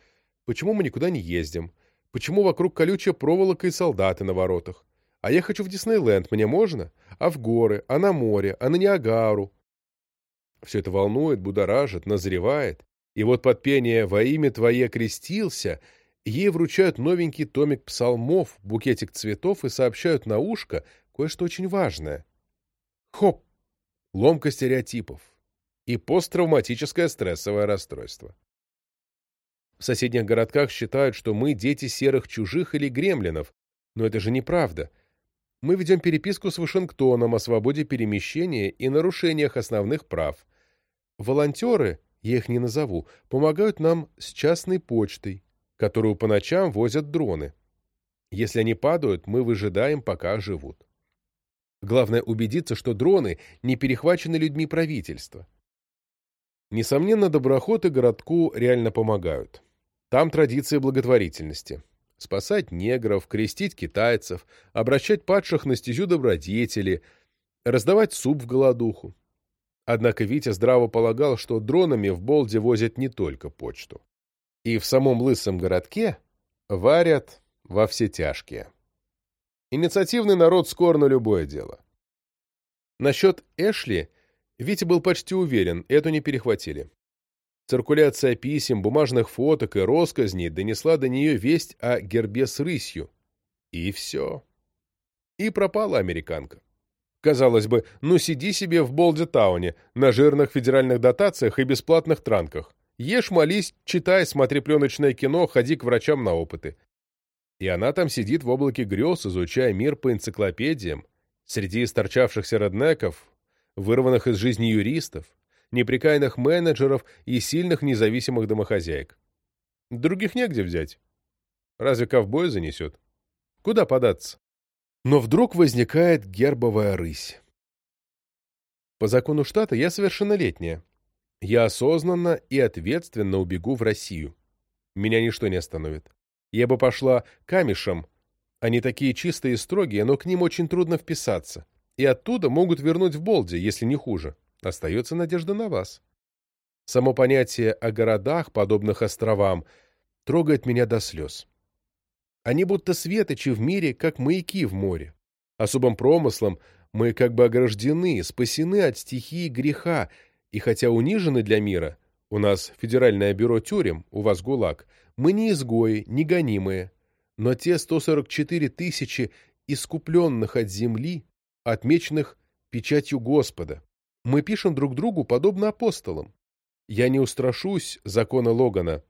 Почему мы никуда не ездим? Почему вокруг колючая проволока и солдаты на воротах? А я хочу в Диснейленд, мне можно? А в горы, а на море, а на Ниагару? Все это волнует, будоражит, назревает. И вот под пение «Во имя Твое крестился» ей вручают новенький томик псалмов, букетик цветов и сообщают на ушко кое-что очень важное. Хоп! Ломка стереотипов и посттравматическое стрессовое расстройство. В соседних городках считают, что мы дети серых чужих или гремлинов, но это же неправда. Мы ведем переписку с Вашингтоном о свободе перемещения и нарушениях основных прав. Волонтеры, я их не назову, помогают нам с частной почтой, которую по ночам возят дроны. Если они падают, мы выжидаем, пока живут. Главное убедиться, что дроны не перехвачены людьми правительства. Несомненно, доброходы городку реально помогают. Там традиции благотворительности. Спасать негров, крестить китайцев, обращать падших на стезю добродетели, раздавать суп в голодуху. Однако Витя здраво полагал, что дронами в Болде возят не только почту. И в самом лысом городке варят во все тяжкие. Инициативный народ скор на любое дело. Насчет Эшли Витя был почти уверен, эту не перехватили. Циркуляция писем, бумажных фоток и росказней донесла до нее весть о гербе с рысью. И все. И пропала американка. Казалось бы, ну сиди себе в Болди-тауне, на жирных федеральных дотациях и бесплатных транках. Ешь, молись, читай, смотри пленочное кино, ходи к врачам на опыты. И она там сидит в облаке грез, изучая мир по энциклопедиям, среди исторчавшихся роднеков, вырванных из жизни юристов, неприкаянных менеджеров и сильных независимых домохозяек. Других негде взять. Разве ковбой занесет? Куда податься? Но вдруг возникает гербовая рысь. По закону штата я совершеннолетняя. Я осознанно и ответственно убегу в Россию. Меня ничто не остановит. Я бы пошла камешем. Они такие чистые и строгие, но к ним очень трудно вписаться. И оттуда могут вернуть в Болде, если не хуже. Остается надежда на вас. Само понятие о городах, подобных островам, трогает меня до слез. Они будто светочи в мире, как маяки в море. Особым промыслом мы как бы ограждены, спасены от стихии греха, и хотя унижены для мира, у нас федеральное бюро тюрем, у вас ГУЛАГ, мы не изгои, не гонимые, но те 144 тысячи искупленных от земли, отмеченных печатью Господа, мы пишем друг другу подобно апостолам. Я не устрашусь закона Логана.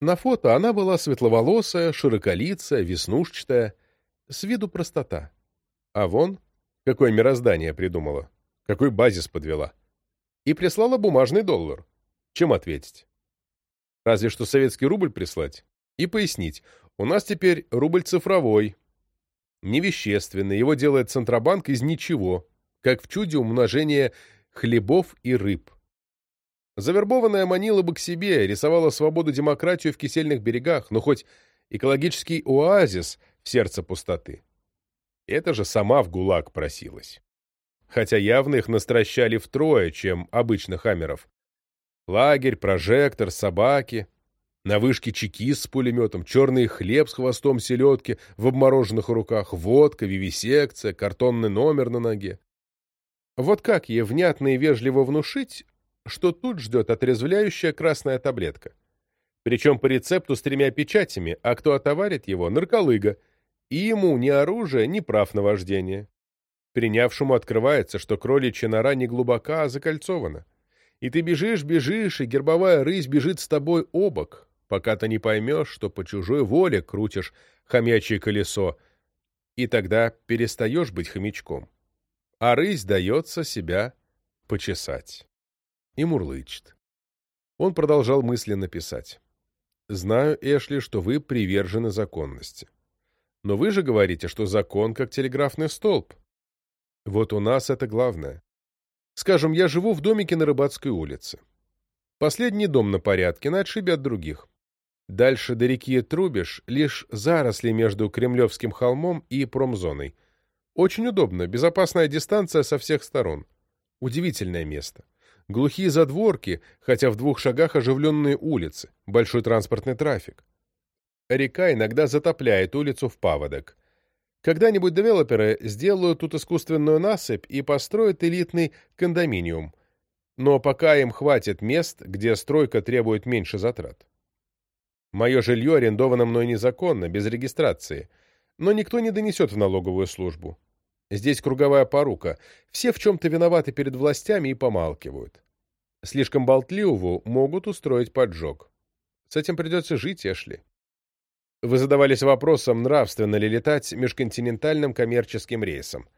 На фото она была светловолосая, широколицая, веснушчатая, с виду простота. А вон, какое мироздание придумала, какой базис подвела. И прислала бумажный доллар. Чем ответить? Разве что советский рубль прислать. И пояснить, у нас теперь рубль цифровой, невещественный, его делает Центробанк из ничего, как в чуде умножения хлебов и рыб. Завербованная манила бы к себе, рисовала свободу-демократию в кисельных берегах, но хоть экологический оазис в сердце пустоты. Это же сама в ГУЛАГ просилась. Хотя явно их настращали втрое, чем обычных хамеров. Лагерь, прожектор, собаки, на вышке чекист с пулеметом, черный хлеб с хвостом селедки в обмороженных руках, водка, вивисекция, картонный номер на ноге. Вот как ей внятно и вежливо внушить, что тут ждет отрезвляющая красная таблетка. Причем по рецепту с тремя печатями, а кто отоварит его — нарколыга, и ему ни оружия, ни прав на вождение. Принявшему открывается, что кроличья нора не глубока, а закольцована. И ты бежишь, бежишь, и гербовая рысь бежит с тобой обок, пока ты не поймешь, что по чужой воле крутишь хомячье колесо, и тогда перестаешь быть хомячком. А рысь дается себя почесать и мурлычет. Он продолжал мысленно писать. «Знаю, Эшли, что вы привержены законности. Но вы же говорите, что закон как телеграфный столб. Вот у нас это главное. Скажем, я живу в домике на Рыбацкой улице. Последний дом на порядке, на отшибе от других. Дальше до реки Трубиш лишь заросли между Кремлевским холмом и промзоной. Очень удобно, безопасная дистанция со всех сторон. Удивительное место глухие задворки, хотя в двух шагах оживленные улицы, большой транспортный трафик. Река иногда затопляет улицу в паводок. Когда-нибудь девелоперы сделают тут искусственную насыпь и построят элитный кондоминиум. Но пока им хватит мест, где стройка требует меньше затрат. Мое жилье арендовано мной незаконно, без регистрации, но никто не донесет в налоговую службу. Здесь круговая порука. Все в чем-то виноваты перед властями и помалкивают. Слишком болтливого могут устроить поджог. С этим придется жить, Эшли. Вы задавались вопросом, нравственно ли летать межконтинентальным коммерческим рейсом.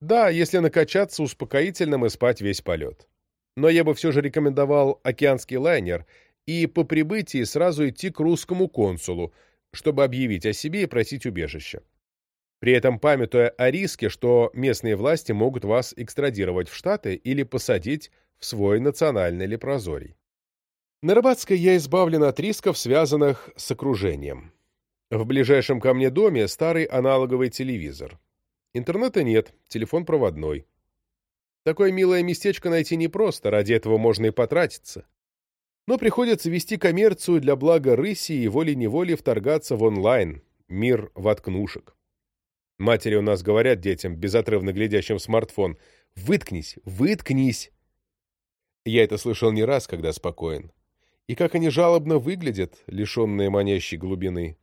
Да, если накачаться успокоительным и спать весь полет. Но я бы все же рекомендовал океанский лайнер и по прибытии сразу идти к русскому консулу, чтобы объявить о себе и просить убежище при этом памятуя о риске, что местные власти могут вас экстрадировать в Штаты или посадить в свой национальный лепрозорий. На Рыбацкой я избавлен от рисков, связанных с окружением. В ближайшем ко мне доме старый аналоговый телевизор. Интернета нет, телефон проводной. Такое милое местечко найти непросто, ради этого можно и потратиться. Но приходится вести коммерцию для блага рыси и волей-неволей вторгаться в онлайн, мир воткнушек. Матери у нас говорят детям, безотрывно глядящим в смартфон, «Выткнись! Выткнись!» Я это слышал не раз, когда спокоен. И как они жалобно выглядят, лишенные манящей глубины.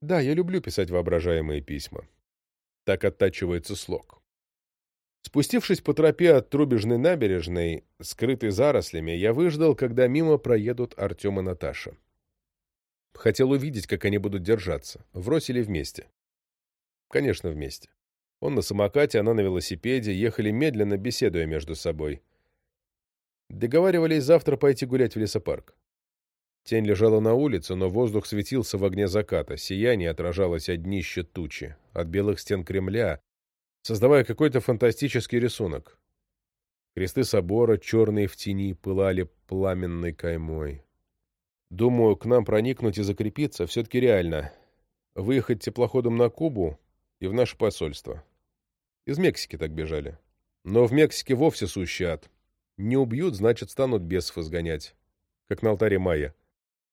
Да, я люблю писать воображаемые письма. Так оттачивается слог. Спустившись по тропе от Трубежной набережной, скрытой зарослями, я выждал, когда мимо проедут Артем и Наташа. Хотел увидеть, как они будут держаться, врозь или вместе. Конечно, вместе. Он на самокате, она на велосипеде, ехали медленно, беседуя между собой. Договаривались завтра пойти гулять в лесопарк. Тень лежала на улице, но воздух светился в огне заката, сияние отражалось от днища тучи, от белых стен Кремля, создавая какой-то фантастический рисунок. Кресты собора, черные в тени, пылали пламенной каймой. Думаю, к нам проникнуть и закрепиться все-таки реально. Выехать теплоходом на Кубу и в наше посольство. Из Мексики так бежали. Но в Мексике вовсе сущий ад. Не убьют, значит, станут бесов изгонять. Как на алтаре Майя.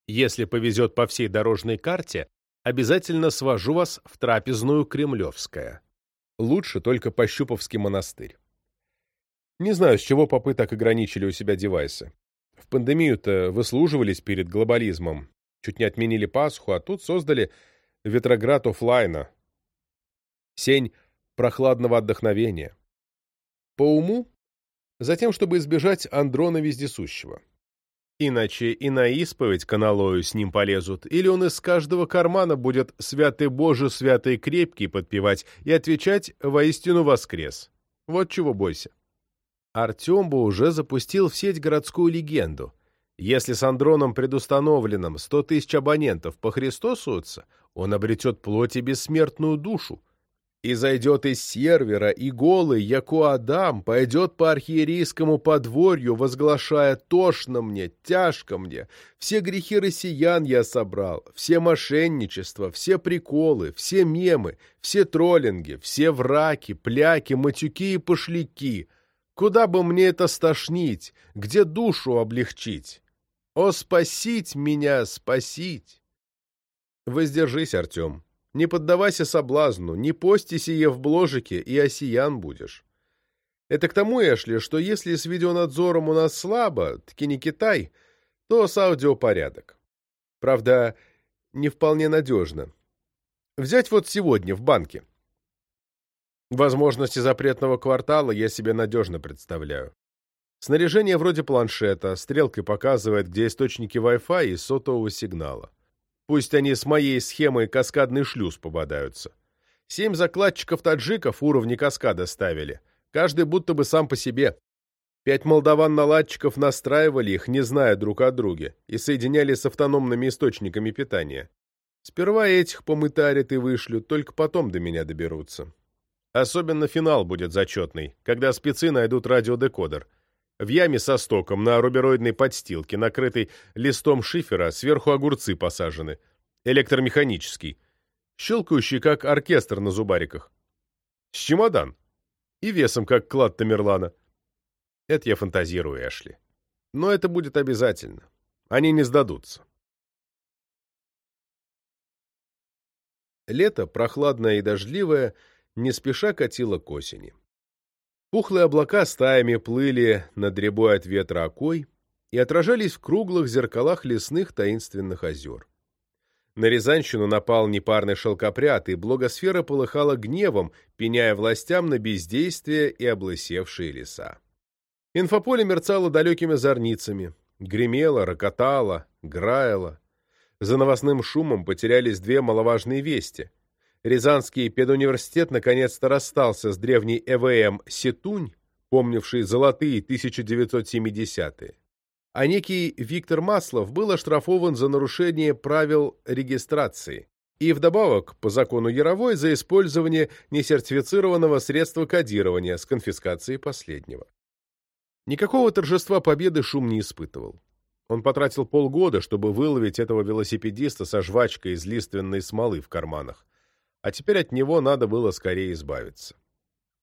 Если повезет по всей дорожной карте, обязательно свожу вас в трапезную Кремлевская. Лучше только Пощуповский монастырь. Не знаю, с чего попы так ограничили у себя девайсы. В пандемию-то выслуживались перед глобализмом. Чуть не отменили Пасху, а тут создали Ветроград офлайна. Сень прохладного отдохновения. По уму? Затем, чтобы избежать Андрона Вездесущего. Иначе и на исповедь каналою с ним полезут, или он из каждого кармана будет «Святый Боже, святый крепкий» подпевать и отвечать «Воистину воскрес». Вот чего бойся. Артем бы уже запустил в сеть городскую легенду. Если с Андроном предустановленным сто тысяч абонентов похристосуются, он обретет плоть и бессмертную душу, и зайдет из сервера, и голый, яко Адам, пойдет по архиерейскому подворью, возглашая «Тошно мне, тяжко мне, все грехи россиян я собрал, все мошенничества, все приколы, все мемы, все троллинги, все враки, пляки, матюки и пошляки. Куда бы мне это стошнить, где душу облегчить? О, спасить меня, спасить!» Воздержись, Артем. Не поддавайся соблазну, не пости сие в бложике, и осиян будешь. Это к тому, Эшли, что если с видеонадзором у нас слабо, таки не Китай, то с аудио порядок. Правда, не вполне надежно. Взять вот сегодня в банке. Возможности запретного квартала я себе надежно представляю. Снаряжение вроде планшета, стрелкой показывает, где источники Wi-Fi и сотового сигнала. Пусть они с моей схемой каскадный шлюз попадаются. Семь закладчиков-таджиков уровни каскада ставили. Каждый будто бы сам по себе. Пять молдаван-наладчиков настраивали их, не зная друг о друге, и соединяли с автономными источниками питания. Сперва этих помытарят и вышлют, только потом до меня доберутся. Особенно финал будет зачетный, когда спецы найдут радиодекодер — в яме со стоком на рубероидной подстилке, накрытой листом шифера, сверху огурцы посажены. Электромеханический. Щелкающий, как оркестр на зубариках. С чемодан. И весом, как клад Тамерлана. Это я фантазирую, Эшли. Но это будет обязательно. Они не сдадутся. Лето, прохладное и дождливое, не спеша катило к осени. Пухлые облака стаями плыли над рябой от ветра окой и отражались в круглых зеркалах лесных таинственных озер. На Рязанщину напал непарный шелкопряд, и благосфера полыхала гневом, пеняя властям на бездействие и облысевшие леса. Инфополе мерцало далекими зорницами, гремело, рокотало, граяло. За новостным шумом потерялись две маловажные вести — Рязанский педуниверситет наконец-то расстался с древней ЭВМ «Сетунь», помнившей золотые 1970-е. А некий Виктор Маслов был оштрафован за нарушение правил регистрации и вдобавок, по закону Яровой, за использование несертифицированного средства кодирования с конфискацией последнего. Никакого торжества победы шум не испытывал. Он потратил полгода, чтобы выловить этого велосипедиста со жвачкой из лиственной смолы в карманах а теперь от него надо было скорее избавиться.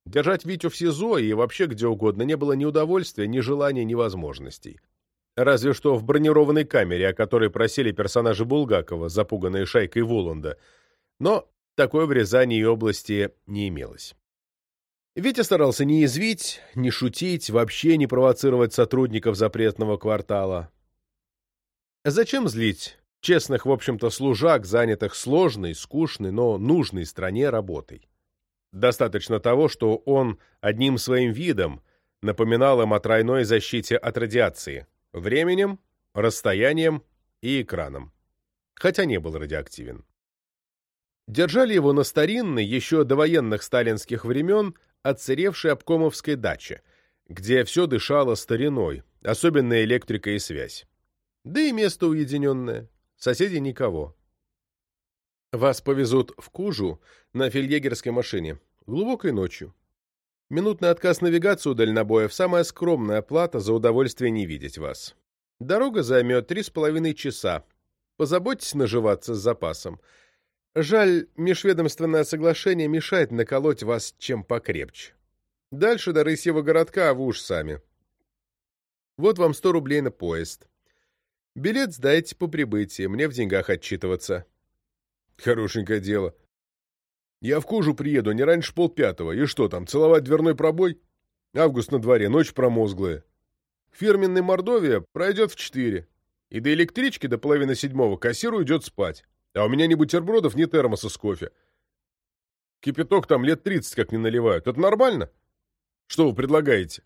Держать Витю в СИЗО и вообще где угодно не было ни удовольствия, ни желания, ни возможностей. Разве что в бронированной камере, о которой просили персонажи Булгакова, запуганные шайкой Воланда. Но такой в Рязани и области не имелось. Витя старался не язвить, не шутить, вообще не провоцировать сотрудников запретного квартала. Зачем злить честных, в общем-то, служак, занятых сложной, скучной, но нужной стране работой. Достаточно того, что он одним своим видом напоминал им о тройной защите от радиации – временем, расстоянием и экраном. Хотя не был радиоактивен. Держали его на старинной, еще до военных сталинских времен, отсыревшей обкомовской даче, где все дышало стариной, особенно электрика и связь. Да и место уединенное. Соседей никого. Вас повезут в Кужу на фельдъегерской машине. Глубокой ночью. Минутный отказ навигацию дальнобоев – самая скромная плата за удовольствие не видеть вас. Дорога займет три с половиной часа. Позаботьтесь наживаться с запасом. Жаль, межведомственное соглашение мешает наколоть вас чем покрепче. Дальше до Рысьего городка, а вы уж сами. Вот вам сто рублей на поезд. Билет сдайте по прибытии, мне в деньгах отчитываться. Хорошенькое дело. Я в кожу приеду не раньше полпятого. И что там, целовать дверной пробой? Август на дворе, ночь промозглая. Фирменный Мордовия пройдет в четыре. И до электрички до половины седьмого кассир уйдет спать. А у меня ни бутербродов, ни термоса с кофе. Кипяток там лет тридцать как не наливают. Это нормально? Что вы предлагаете?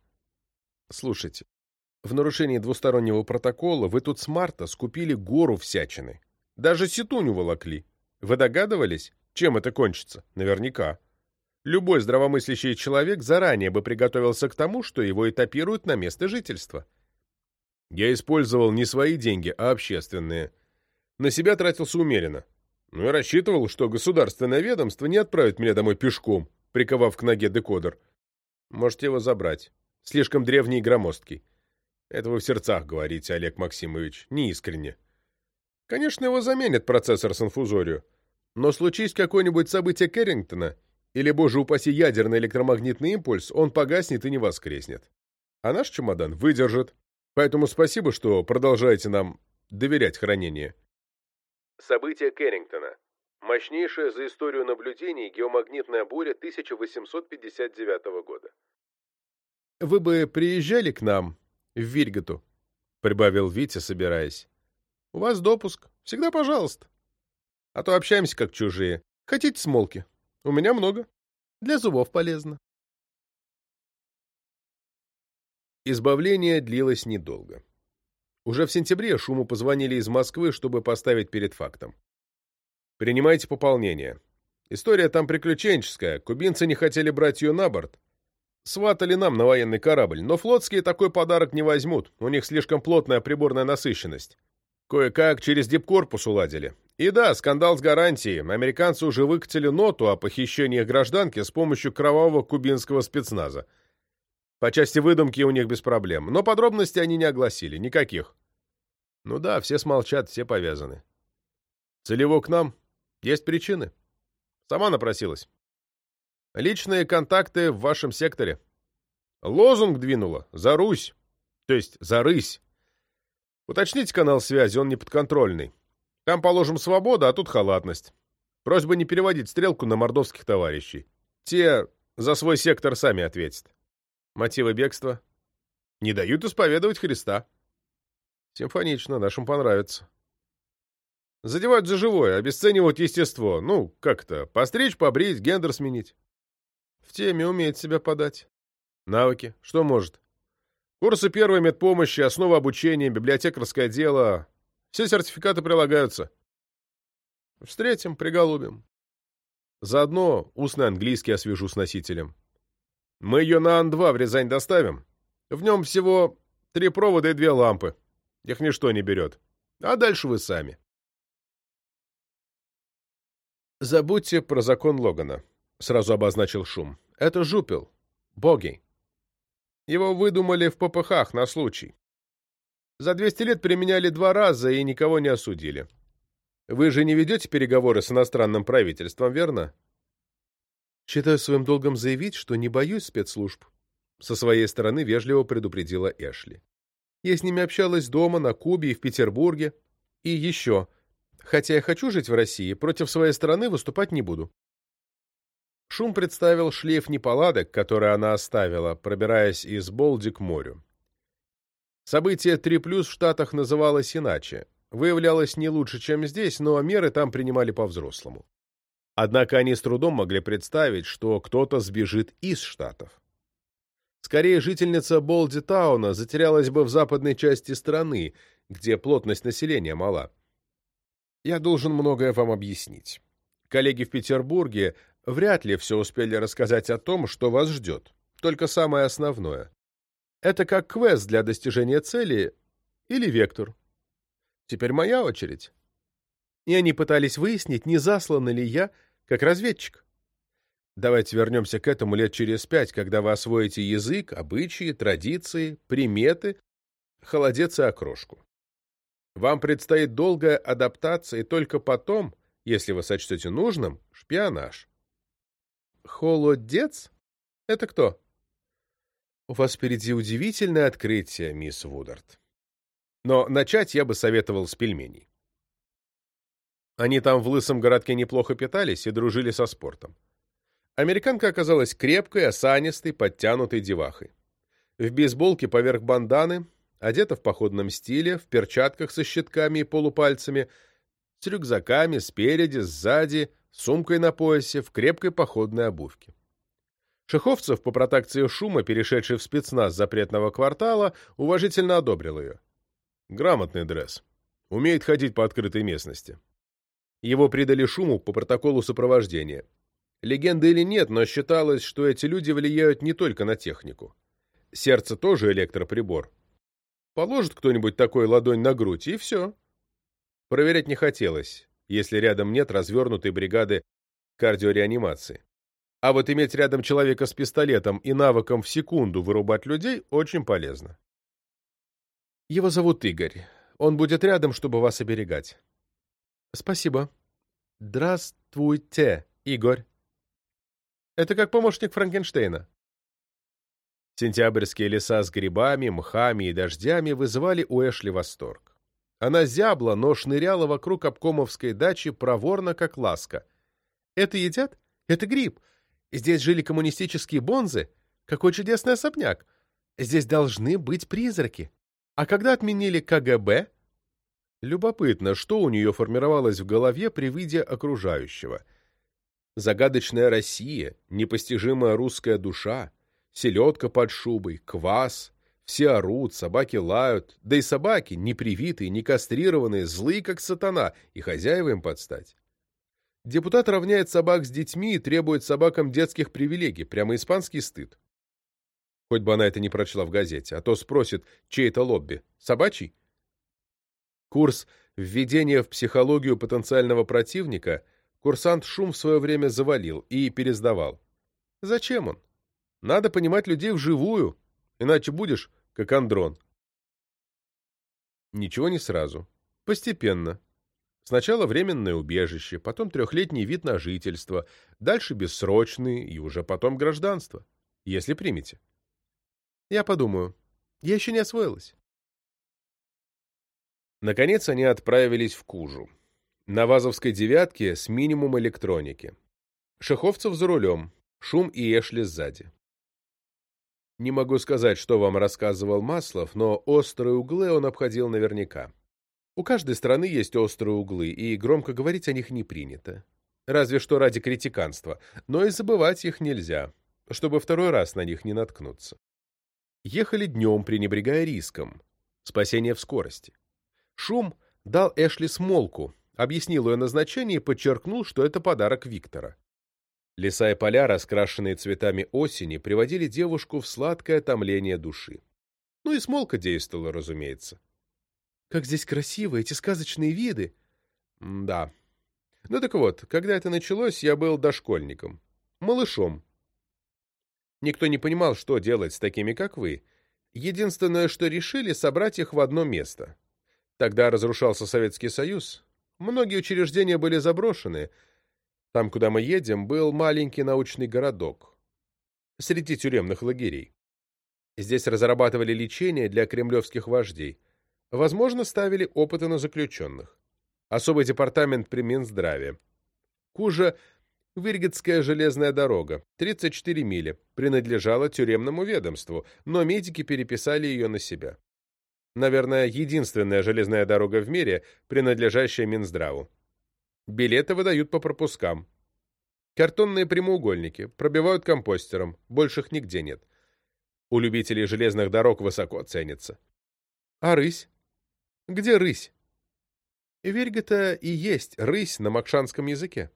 Слушайте, в нарушении двустороннего протокола вы тут с марта скупили гору всячины. Даже сетуню волокли. Вы догадывались, чем это кончится? Наверняка. Любой здравомыслящий человек заранее бы приготовился к тому, что его этапируют на место жительства. Я использовал не свои деньги, а общественные. На себя тратился умеренно. Ну и рассчитывал, что государственное ведомство не отправит меня домой пешком, приковав к ноге декодер. Можете его забрать. Слишком древний и громоздкий. Это вы в сердцах говорите, Олег Максимович, неискренне. Конечно, его заменит процессор с инфузорию. Но случись какое-нибудь событие Керрингтона, или, боже упаси, ядерный электромагнитный импульс, он погаснет и не воскреснет. А наш чемодан выдержит. Поэтому спасибо, что продолжаете нам доверять хранение. Событие Керрингтона. Мощнейшая за историю наблюдений геомагнитная буря 1859 года. «Вы бы приезжали к нам, в Вильготу?» — прибавил Витя, собираясь. «У вас допуск. Всегда пожалуйста. А то общаемся как чужие. Хотите смолки? У меня много. Для зубов полезно». Избавление длилось недолго. Уже в сентябре Шуму позвонили из Москвы, чтобы поставить перед фактом. «Принимайте пополнение. История там приключенческая. Кубинцы не хотели брать ее на борт. Сватали нам на военный корабль, но флотские такой подарок не возьмут. У них слишком плотная приборная насыщенность. Кое-как через дипкорпус уладили. И да, скандал с гарантией. Американцы уже выкатили ноту о похищении гражданки с помощью кровавого кубинского спецназа. По части выдумки у них без проблем, но подробности они не огласили, никаких. Ну да, все смолчат, все повязаны. Целево к нам? Есть причины. Сама напросилась. Личные контакты в вашем секторе. Лозунг двинула. За Русь. То есть за рысь. Уточните канал связи, он не подконтрольный. Там, положим, свобода, а тут халатность. Просьба не переводить стрелку на мордовских товарищей. Те за свой сектор сами ответят. Мотивы бегства? Не дают исповедовать Христа. Симфонично, нашим понравится. Задевают за живое, обесценивают естество. Ну, как-то, постричь, побрить, гендер сменить. В теме умеет себя подать. Навыки. Что может? Курсы первой медпомощи, основа обучения, библиотекарское дело. Все сертификаты прилагаются. Встретим, приголубим. Заодно устный английский освежу с носителем. Мы ее на Ан-2 в Рязань доставим. В нем всего три провода и две лампы. Их ничто не берет. А дальше вы сами. Забудьте про закон Логана, — сразу обозначил шум. Это жупел. Боги. Его выдумали в ППХ на случай. За 200 лет применяли два раза и никого не осудили. Вы же не ведете переговоры с иностранным правительством, верно? Считаю своим долгом заявить, что не боюсь спецслужб. Со своей стороны вежливо предупредила Эшли. Я с ними общалась дома, на Кубе и в Петербурге. И еще. Хотя я хочу жить в России, против своей страны выступать не буду. Шум представил шлейф неполадок, который она оставила, пробираясь из Болди к морю. Событие 3+, в Штатах называлось иначе. Выявлялось не лучше, чем здесь, но меры там принимали по-взрослому. Однако они с трудом могли представить, что кто-то сбежит из Штатов. Скорее, жительница Болди-тауна затерялась бы в западной части страны, где плотность населения мала. Я должен многое вам объяснить. Коллеги в Петербурге вряд ли все успели рассказать о том, что вас ждет. Только самое основное. Это как квест для достижения цели или вектор. Теперь моя очередь и они пытались выяснить, не заслан ли я как разведчик. Давайте вернемся к этому лет через пять, когда вы освоите язык, обычаи, традиции, приметы, холодец и окрошку. Вам предстоит долгая адаптация, и только потом, если вы сочтете нужным, шпионаж. Холодец? Это кто? У вас впереди удивительное открытие, мисс Вудард. Но начать я бы советовал с пельменей. Они там в лысом городке неплохо питались и дружили со спортом. Американка оказалась крепкой, осанистой, подтянутой девахой. В бейсболке поверх банданы, одета в походном стиле, в перчатках со щитками и полупальцами, с рюкзаками спереди, сзади, сумкой на поясе, в крепкой походной обувке. Шеховцев по протекции шума, перешедший в спецназ запретного квартала, уважительно одобрил ее. Грамотный дресс. Умеет ходить по открытой местности. Его придали шуму по протоколу сопровождения. Легенда или нет, но считалось, что эти люди влияют не только на технику. Сердце тоже электроприбор. Положит кто-нибудь такой ладонь на грудь, и все. Проверять не хотелось, если рядом нет развернутой бригады кардиореанимации. А вот иметь рядом человека с пистолетом и навыком в секунду вырубать людей очень полезно. Его зовут Игорь. Он будет рядом, чтобы вас оберегать. Спасибо. Здравствуйте, Игорь. Это как помощник Франкенштейна. Сентябрьские леса с грибами, мхами и дождями вызывали у Эшли восторг. Она зябла, но шныряла вокруг обкомовской дачи проворно, как ласка. «Это едят? Это гриб. Здесь жили коммунистические бонзы. Какой чудесный особняк. Здесь должны быть призраки. А когда отменили КГБ, Любопытно, что у нее формировалось в голове при виде окружающего. Загадочная Россия, непостижимая русская душа, селедка под шубой, квас, все орут, собаки лают, да и собаки, не привитые, не кастрированные, злые, как сатана, и хозяева им подстать. Депутат равняет собак с детьми и требует собакам детских привилегий, прямо испанский стыд. Хоть бы она это не прочла в газете, а то спросит, чей это лобби, собачий? Курс «Введение в психологию потенциального противника» курсант Шум в свое время завалил и пересдавал. Зачем он? Надо понимать людей вживую, иначе будешь как Андрон. Ничего не сразу. Постепенно. Сначала временное убежище, потом трехлетний вид на жительство, дальше бессрочный и уже потом гражданство. Если примете. Я подумаю. Я еще не освоилась. Наконец они отправились в Кужу. На Вазовской девятке с минимум электроники. Шеховцев за рулем, Шум и Эшли сзади. Не могу сказать, что вам рассказывал Маслов, но острые углы он обходил наверняка. У каждой страны есть острые углы, и громко говорить о них не принято. Разве что ради критиканства, но и забывать их нельзя, чтобы второй раз на них не наткнуться. Ехали днем, пренебрегая риском. Спасение в скорости. Шум дал Эшли смолку, объяснил ее назначение и подчеркнул, что это подарок Виктора. Леса и поля, раскрашенные цветами осени, приводили девушку в сладкое томление души. Ну и смолка действовала, разумеется. «Как здесь красиво, эти сказочные виды!» М «Да. Ну так вот, когда это началось, я был дошкольником. Малышом. Никто не понимал, что делать с такими, как вы. Единственное, что решили, собрать их в одно место. Тогда разрушался Советский Союз. Многие учреждения были заброшены. Там, куда мы едем, был маленький научный городок. Среди тюремных лагерей. Здесь разрабатывали лечение для кремлевских вождей. Возможно, ставили опыты на заключенных. Особый департамент при Минздраве. Кужа — Выргетская железная дорога, 34 мили, принадлежала тюремному ведомству, но медики переписали ее на себя. Наверное, единственная железная дорога в мире, принадлежащая Минздраву. Билеты выдают по пропускам. Картонные прямоугольники, пробивают компостером, больше их нигде нет. У любителей железных дорог высоко ценится. А рысь? Где рысь? Верьга-то и есть рысь на макшанском языке.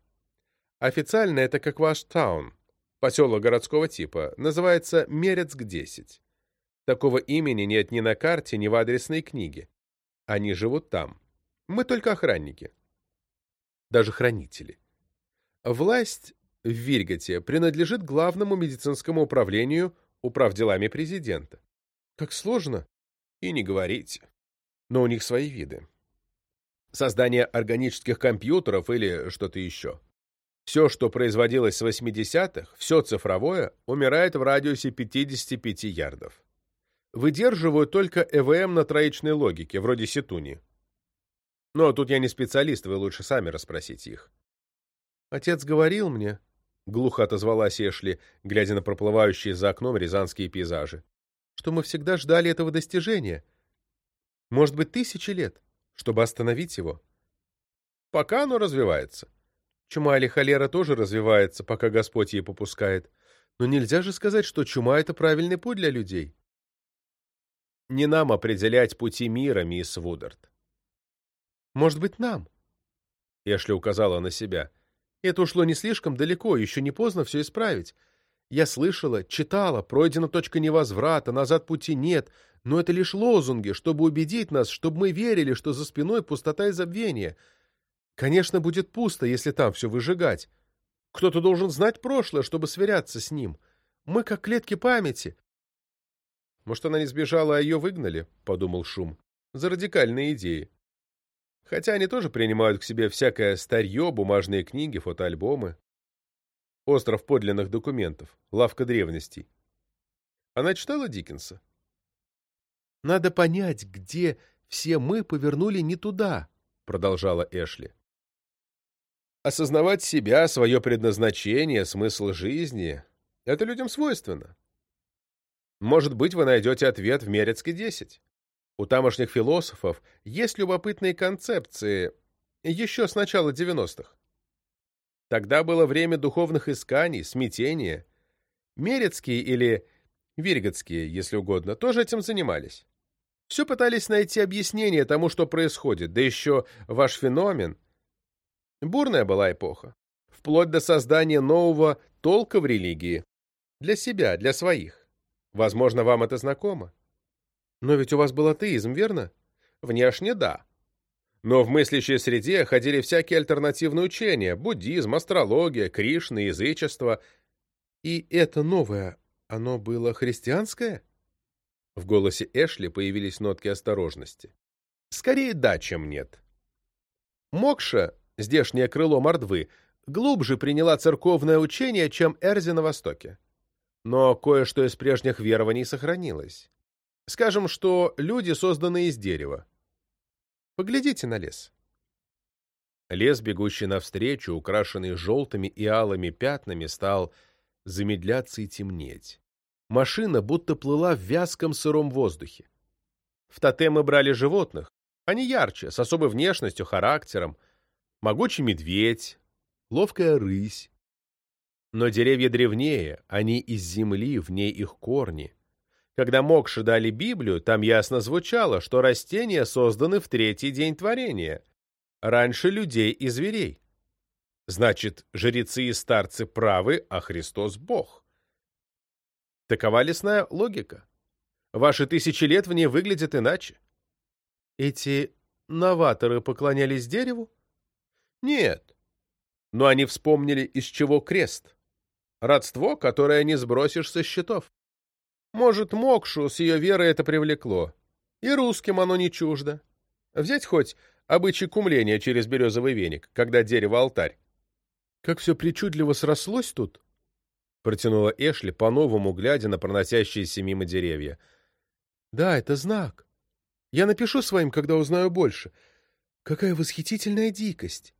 Официально это как ваш таун, поселок городского типа, называется Мерецк-10. Такого имени нет ни на карте, ни в адресной книге. Они живут там. Мы только охранники. Даже хранители. Власть в Вильготе принадлежит главному медицинскому управлению управделами президента. Как сложно. И не говорите. Но у них свои виды. Создание органических компьютеров или что-то еще. Все, что производилось с 80-х, все цифровое, умирает в радиусе 55 ярдов. Выдерживают только ЭВМ на троичной логике, вроде Ситуни. Но тут я не специалист, вы лучше сами расспросите их. Отец говорил мне, — глухо отозвалась Эшли, глядя на проплывающие за окном рязанские пейзажи, — что мы всегда ждали этого достижения. Может быть, тысячи лет, чтобы остановить его. Пока оно развивается. Чума или холера тоже развивается, пока Господь ей попускает. Но нельзя же сказать, что чума — это правильный путь для людей. Не нам определять пути мира, мисс Вудард. Может быть, нам? Эшли указала на себя. Это ушло не слишком далеко, еще не поздно все исправить. Я слышала, читала, пройдена точка невозврата, назад пути нет, но это лишь лозунги, чтобы убедить нас, чтобы мы верили, что за спиной пустота и забвение — Конечно, будет пусто, если там все выжигать. Кто-то должен знать прошлое, чтобы сверяться с ним. Мы как клетки памяти. Может, она не сбежала, а ее выгнали, — подумал Шум, — за радикальные идеи. Хотя они тоже принимают к себе всякое старье, бумажные книги, фотоальбомы. Остров подлинных документов, лавка древностей. Она читала Диккенса? «Надо понять, где все мы повернули не туда», — продолжала Эшли. Осознавать себя, свое предназначение, смысл жизни — это людям свойственно. Может быть, вы найдете ответ в Мерецке 10. У тамошних философов есть любопытные концепции еще с начала 90-х. Тогда было время духовных исканий, смятения. Мерецкие или Вирготские, если угодно, тоже этим занимались. Все пытались найти объяснение тому, что происходит, да еще ваш феномен — Бурная была эпоха. Вплоть до создания нового толка в религии. Для себя, для своих. Возможно, вам это знакомо. Но ведь у вас был атеизм, верно? Внешне да. Но в мыслящей среде ходили всякие альтернативные учения. Буддизм, астрология, Кришна, язычество. И это новое, оно было христианское? В голосе Эшли появились нотки осторожности. Скорее да, чем нет. Мокша здешнее крыло Мордвы, глубже приняла церковное учение, чем Эрзи на Востоке. Но кое-что из прежних верований сохранилось. Скажем, что люди созданы из дерева. Поглядите на лес. Лес, бегущий навстречу, украшенный желтыми и алыми пятнами, стал замедляться и темнеть. Машина будто плыла в вязком сыром воздухе. В тотемы брали животных. Они ярче, с особой внешностью, характером, могучий медведь, ловкая рысь. Но деревья древнее, они из земли, в ней их корни. Когда Мокши дали Библию, там ясно звучало, что растения созданы в третий день творения, раньше людей и зверей. Значит, жрецы и старцы правы, а Христос — Бог. Такова лесная логика. Ваши тысячи лет в ней выглядят иначе. Эти новаторы поклонялись дереву? Нет. Но они вспомнили, из чего крест. Родство, которое не сбросишь со счетов. Может, Мокшу с ее верой это привлекло. И русским оно не чуждо. Взять хоть обычай кумления через березовый веник, когда дерево алтарь. Как все причудливо срослось тут, протянула Эшли, по-новому глядя на проносящиеся мимо деревья. Да, это знак. Я напишу своим, когда узнаю больше. Какая восхитительная дикость!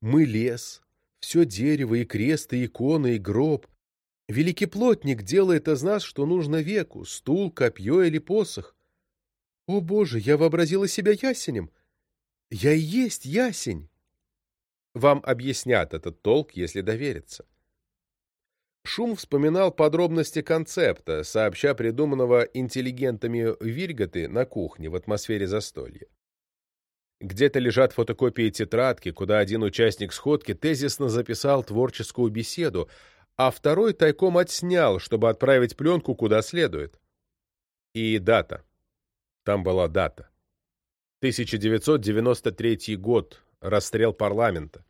Мы лес, все дерево, и крест, и иконы, и гроб. Великий плотник делает из нас, что нужно веку, стул, копье или посох. О, Боже, я вообразила себя ясенем. Я и есть ясень. Вам объяснят этот толк, если довериться. Шум вспоминал подробности концепта, сообща придуманного интеллигентами Вильготы на кухне в атмосфере застолья. Где-то лежат фотокопии тетрадки, куда один участник сходки тезисно записал творческую беседу, а второй тайком отснял, чтобы отправить пленку куда следует. И дата. Там была дата. 1993 год. Расстрел парламента.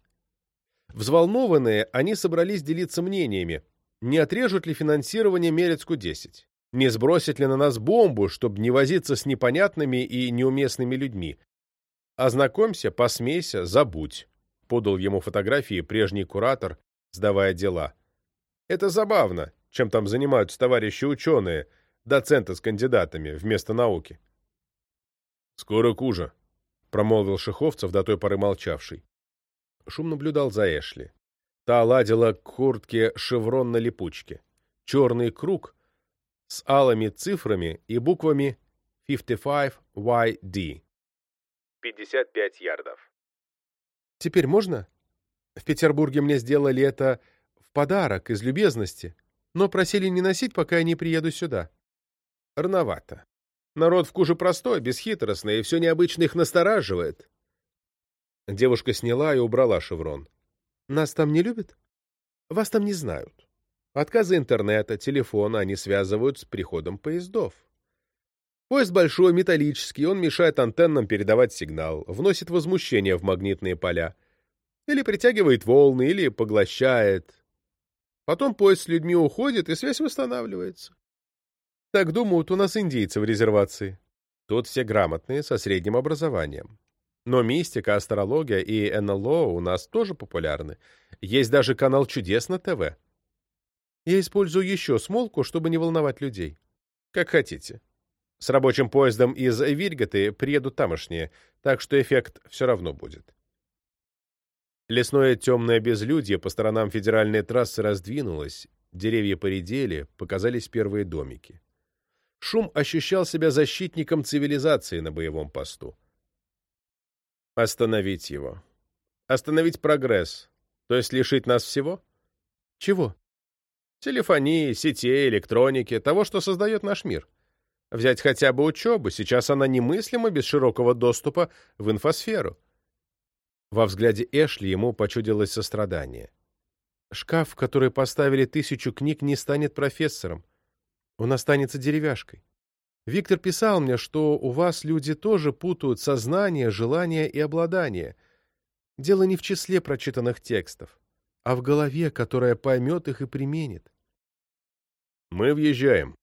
Взволнованные, они собрались делиться мнениями, не отрежут ли финансирование Мерецку-10, не сбросят ли на нас бомбу, чтобы не возиться с непонятными и неуместными людьми, «Ознакомься, посмейся, забудь», — подал ему фотографии прежний куратор сдавая дела. Это забавно, чем там занимаются товарищи ученые, доценты с кандидатами, вместо науки. «Скоро кужа», — промолвил Шиховцев, до той поры молчавший. Шум наблюдал за Эшли. Та ладила к куртке шеврон на липучке. Черный круг с алыми цифрами и буквами 55YD. 55 ярдов. «Теперь можно? В Петербурге мне сделали это в подарок, из любезности, но просили не носить, пока я не приеду сюда». «Рановато. Народ в куже простой, бесхитростный, и все необычно их настораживает». Девушка сняла и убрала шеврон. «Нас там не любят? Вас там не знают. Отказы интернета, телефона они связывают с приходом поездов. Поезд большой, металлический, он мешает антеннам передавать сигнал, вносит возмущение в магнитные поля. Или притягивает волны, или поглощает. Потом поезд с людьми уходит, и связь восстанавливается. Так думают у нас индейцы в резервации. Тут все грамотные, со средним образованием. Но мистика, астрология и НЛО у нас тоже популярны. Есть даже канал «Чудес» на ТВ. Я использую еще смолку, чтобы не волновать людей. Как хотите. С рабочим поездом из Вильготы приедут тамошние, так что эффект все равно будет. Лесное темное безлюдье по сторонам федеральной трассы раздвинулось, деревья поредели, показались первые домики. Шум ощущал себя защитником цивилизации на боевом посту. Остановить его. Остановить прогресс. То есть лишить нас всего? Чего? Телефонии, сетей, электроники, того, что создает наш мир. Взять хотя бы учебу, сейчас она немыслима без широкого доступа в инфосферу. Во взгляде Эшли ему почудилось сострадание. Шкаф, в который поставили тысячу книг, не станет профессором. Он останется деревяшкой. Виктор писал мне, что у вас люди тоже путают сознание, желание и обладание. Дело не в числе прочитанных текстов, а в голове, которая поймет их и применит. Мы въезжаем,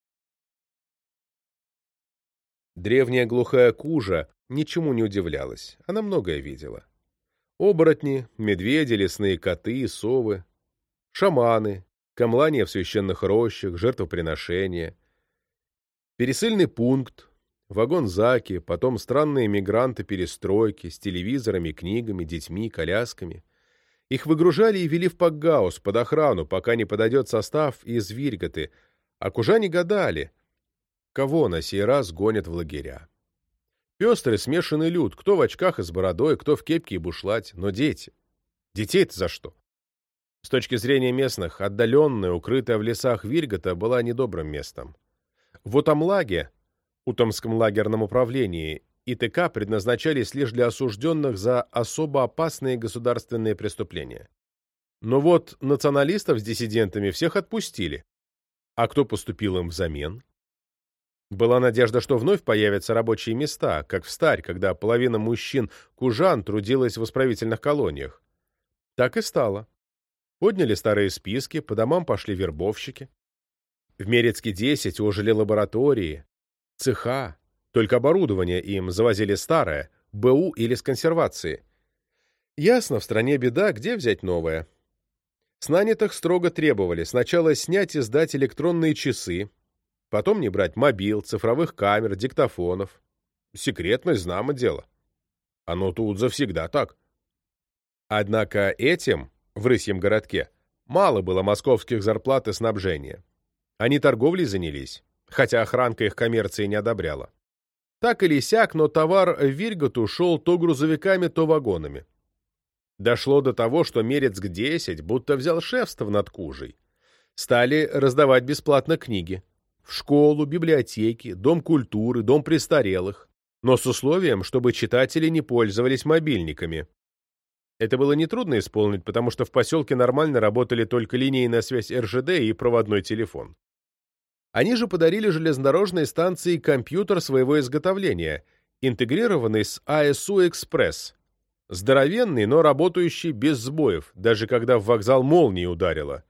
Древняя глухая кужа ничему не удивлялась, она многое видела. Оборотни, медведи, лесные коты, совы, шаманы, камлания в священных рощах, жертвоприношения, пересыльный пункт, вагон Заки, потом странные мигранты перестройки с телевизорами, книгами, детьми, колясками. Их выгружали и вели в Пакгаус под охрану, пока не подойдет состав из Вирготы, а кужане гадали, Кого на сей раз гонят в лагеря? Пестрый смешанный люд, кто в очках и с бородой, кто в кепке и бушлате, но дети. Детей-то за что? С точки зрения местных, отдаленная, укрытая в лесах Виргота была недобрым местом. В Утамлаге, Утомском лагерном управлении, ИТК предназначались лишь для осужденных за особо опасные государственные преступления. Но вот националистов с диссидентами всех отпустили. А кто поступил им взамен? Была надежда, что вновь появятся рабочие места, как в старь, когда половина мужчин-кужан трудилась в исправительных колониях. Так и стало. Подняли старые списки, по домам пошли вербовщики. В Мерецке-10 ожили лаборатории, цеха, только оборудование им завозили старое, БУ или с консервации. Ясно, в стране беда, где взять новое? С нанятых строго требовали сначала снять и сдать электронные часы, Потом не брать мобил, цифровых камер, диктофонов. Секретность, знамо дело. Оно тут завсегда так. Однако этим, в рысьем городке, мало было московских зарплат и снабжения. Они торговлей занялись, хотя охранка их коммерции не одобряла. Так или сяк, но товар в Вильготу ушел то грузовиками, то вагонами. Дошло до того, что Мерецк-10 будто взял шефство над Кужей. Стали раздавать бесплатно книги в школу, библиотеки, дом культуры, дом престарелых, но с условием, чтобы читатели не пользовались мобильниками. Это было нетрудно исполнить, потому что в поселке нормально работали только линейная связь РЖД и проводной телефон. Они же подарили железнодорожной станции компьютер своего изготовления, интегрированный с АСУ «Экспресс», здоровенный, но работающий без сбоев, даже когда в вокзал молнии ударило.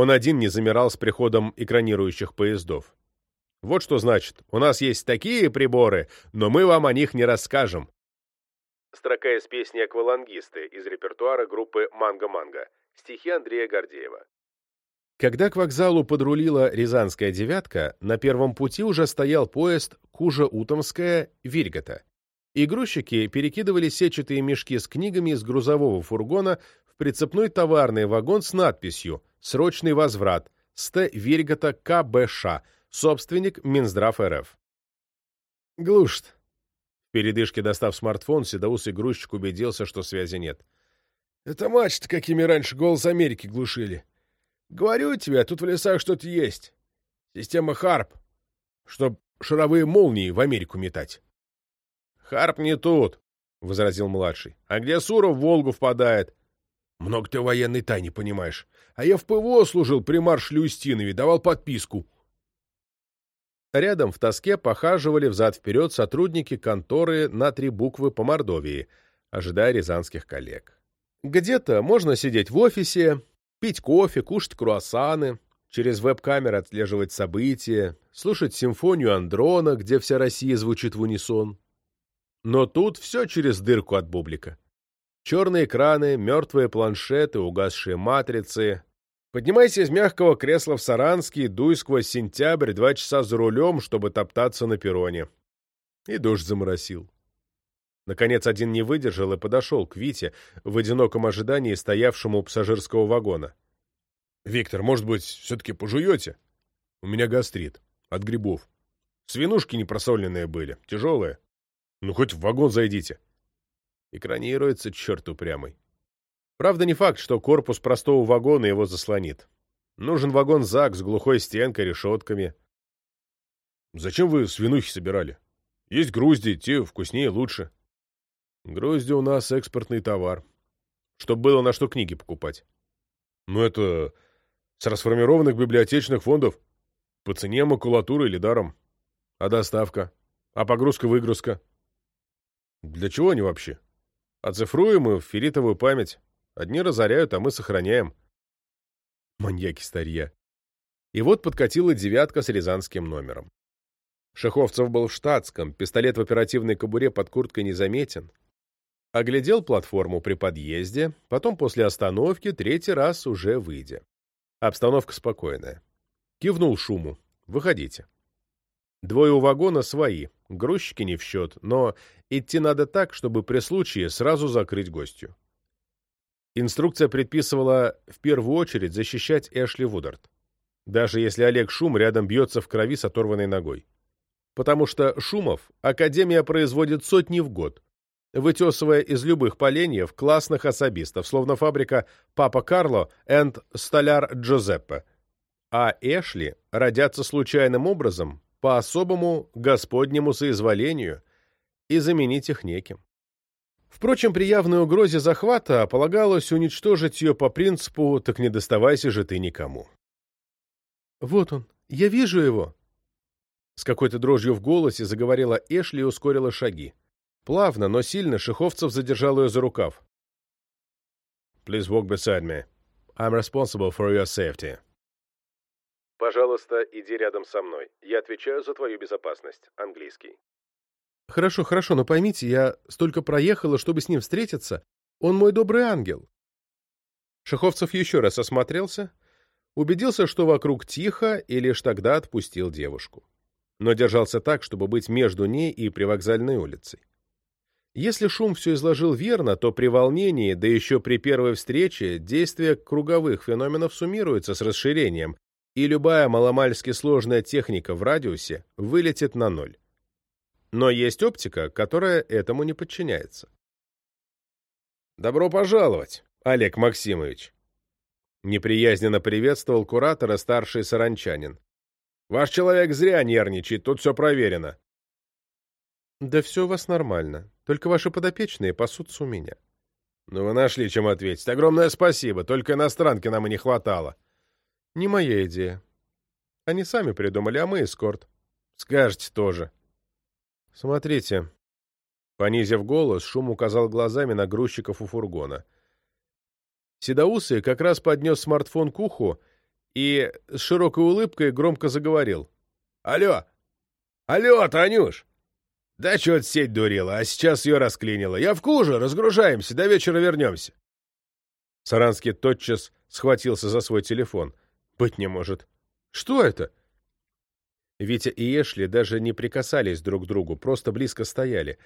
Он один не замирал с приходом экранирующих поездов. Вот что значит, у нас есть такие приборы, но мы вам о них не расскажем. Строка из песни «Аквалангисты» из репертуара группы «Манго-Манго». Стихи Андрея Гордеева. Когда к вокзалу подрулила Рязанская «девятка», на первом пути уже стоял поезд Кужа-Утомская-Вильгота, и грузчики перекидывали сетчатые мешки с книгами из грузового фургона прицепной товарный вагон с надписью «Срочный возврат» Ст. Вильгота КБШ, собственник Минздрав РФ. Глушит. В передышке достав смартфон, седоусый грузчик убедился, что связи нет. Это мачты, какими раньше голос Америки глушили. Говорю тебе, тут в лесах что-то есть. Система Харп, чтоб шаровые молнии в Америку метать. Харп не тут, — возразил младший. А где Суров в Волгу впадает? Много ты военной тайне понимаешь. А я в ПВО служил при маршале Устинове, давал подписку. Рядом в тоске похаживали взад-вперед сотрудники конторы на три буквы по Мордовии, ожидая рязанских коллег. Где-то можно сидеть в офисе, пить кофе, кушать круассаны, через веб-камеры отслеживать события, слушать симфонию Андрона, где вся Россия звучит в унисон. Но тут все через дырку от бублика. Черные экраны, мертвые планшеты, угасшие матрицы. Поднимайся из мягкого кресла в Саранский, дуй сквозь сентябрь два часа за рулем, чтобы топтаться на перроне. И дождь заморосил. Наконец один не выдержал и подошел к Вите в одиноком ожидании стоявшему у пассажирского вагона. «Виктор, может быть, все-таки пожуете? У меня гастрит. От грибов. Свинушки непросоленные были, тяжелые. Ну, хоть в вагон зайдите». Экранируется черт упрямый. Правда, не факт, что корпус простого вагона его заслонит. Нужен вагон ЗАГ с глухой стенкой, решетками. «Зачем вы свинухи собирали? Есть грузди, те вкуснее лучше». Грозди у нас экспортный товар. Чтоб было на что книги покупать. Ну это с расформированных библиотечных фондов. По цене макулатуры или даром. А доставка? А погрузка-выгрузка? Для чего они вообще? Оцифруем их в ферритовую память. Одни разоряют, а мы сохраняем. Маньяки старья. И вот подкатила девятка с рязанским номером. Шеховцев был в штатском, пистолет в оперативной кобуре под курткой незаметен. Оглядел платформу при подъезде, потом после остановки, третий раз уже выйдя. Обстановка спокойная. Кивнул шуму. «Выходите». Двое у вагона свои, грузчики не в счет, но идти надо так, чтобы при случае сразу закрыть гостью. Инструкция предписывала в первую очередь защищать Эшли Вудард, даже если Олег Шум рядом бьется в крови с оторванной ногой. Потому что шумов Академия производит сотни в год, вытесывая из любых поленьев классных особистов, словно фабрика «Папа Карло» энд «Столяр Джозеппе». А Эшли родятся случайным образом, по особому господнему соизволению, и заменить их неким. Впрочем, при явной угрозе захвата полагалось уничтожить ее по принципу «так не доставайся же ты никому». «Вот он, я вижу его!» С какой-то дрожью в голосе заговорила Эшли и ускорила шаги. Плавно, но сильно Шиховцев задержал ее за рукав. «Please walk beside me. I'm responsible for your safety». «Пожалуйста, иди рядом со мной. Я отвечаю за твою безопасность. Английский». «Хорошо, хорошо, но поймите, я столько проехала, чтобы с ним встретиться. Он мой добрый ангел». Шаховцев еще раз осмотрелся, убедился, что вокруг тихо, и лишь тогда отпустил девушку. Но держался так, чтобы быть между ней и привокзальной улицей. Если Шум все изложил верно, то при волнении, да еще при первой встрече, действие круговых феноменов суммируется с расширением, и любая маломальски сложная техника в радиусе вылетит на ноль. Но есть оптика, которая этому не подчиняется. «Добро пожаловать, Олег Максимович!» Неприязненно приветствовал куратора старший саранчанин. «Ваш человек зря нервничает, тут все проверено». «Да все у вас нормально. Только ваши подопечные пасутся у меня. Ну, вы нашли, чем ответить. Огромное спасибо. Только иностранки нам и не хватало. Не моя идея. Они сами придумали, а мы эскорт. Скажете тоже. Смотрите. Понизив голос, Шум указал глазами на грузчиков у фургона. Седоусый как раз поднес смартфон к уху и с широкой улыбкой громко заговорил. «Алло! Алло, Танюш! Да чё-то сеть дурила, а сейчас ее расклинила. Я в куже, разгружаемся, до вечера вернемся. Саранский тотчас схватился за свой телефон. «Быть не может. Что это?» Витя и Эшли даже не прикасались друг к другу, просто близко стояли.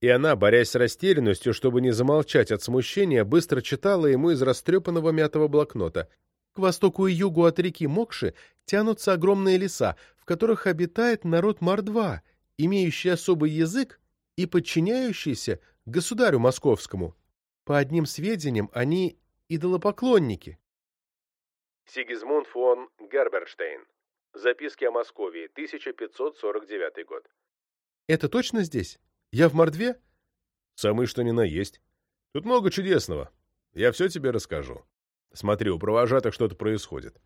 И она, борясь с растерянностью, чтобы не замолчать от смущения, быстро читала ему из растрепанного мятого блокнота. К востоку и югу от реки Мокши тянутся огромные леса, в которых обитает народ Мордва, имеющий особый язык и подчиняющийся государю московскому. По одним сведениям, они идолопоклонники. Сигизмунд фон Герберштейн. Записки о Московии, 1549 год. Это точно здесь? Я в Мордве? Самый что ни на есть. Тут много чудесного. Я все тебе расскажу. Смотри, у провожатых что-то происходит.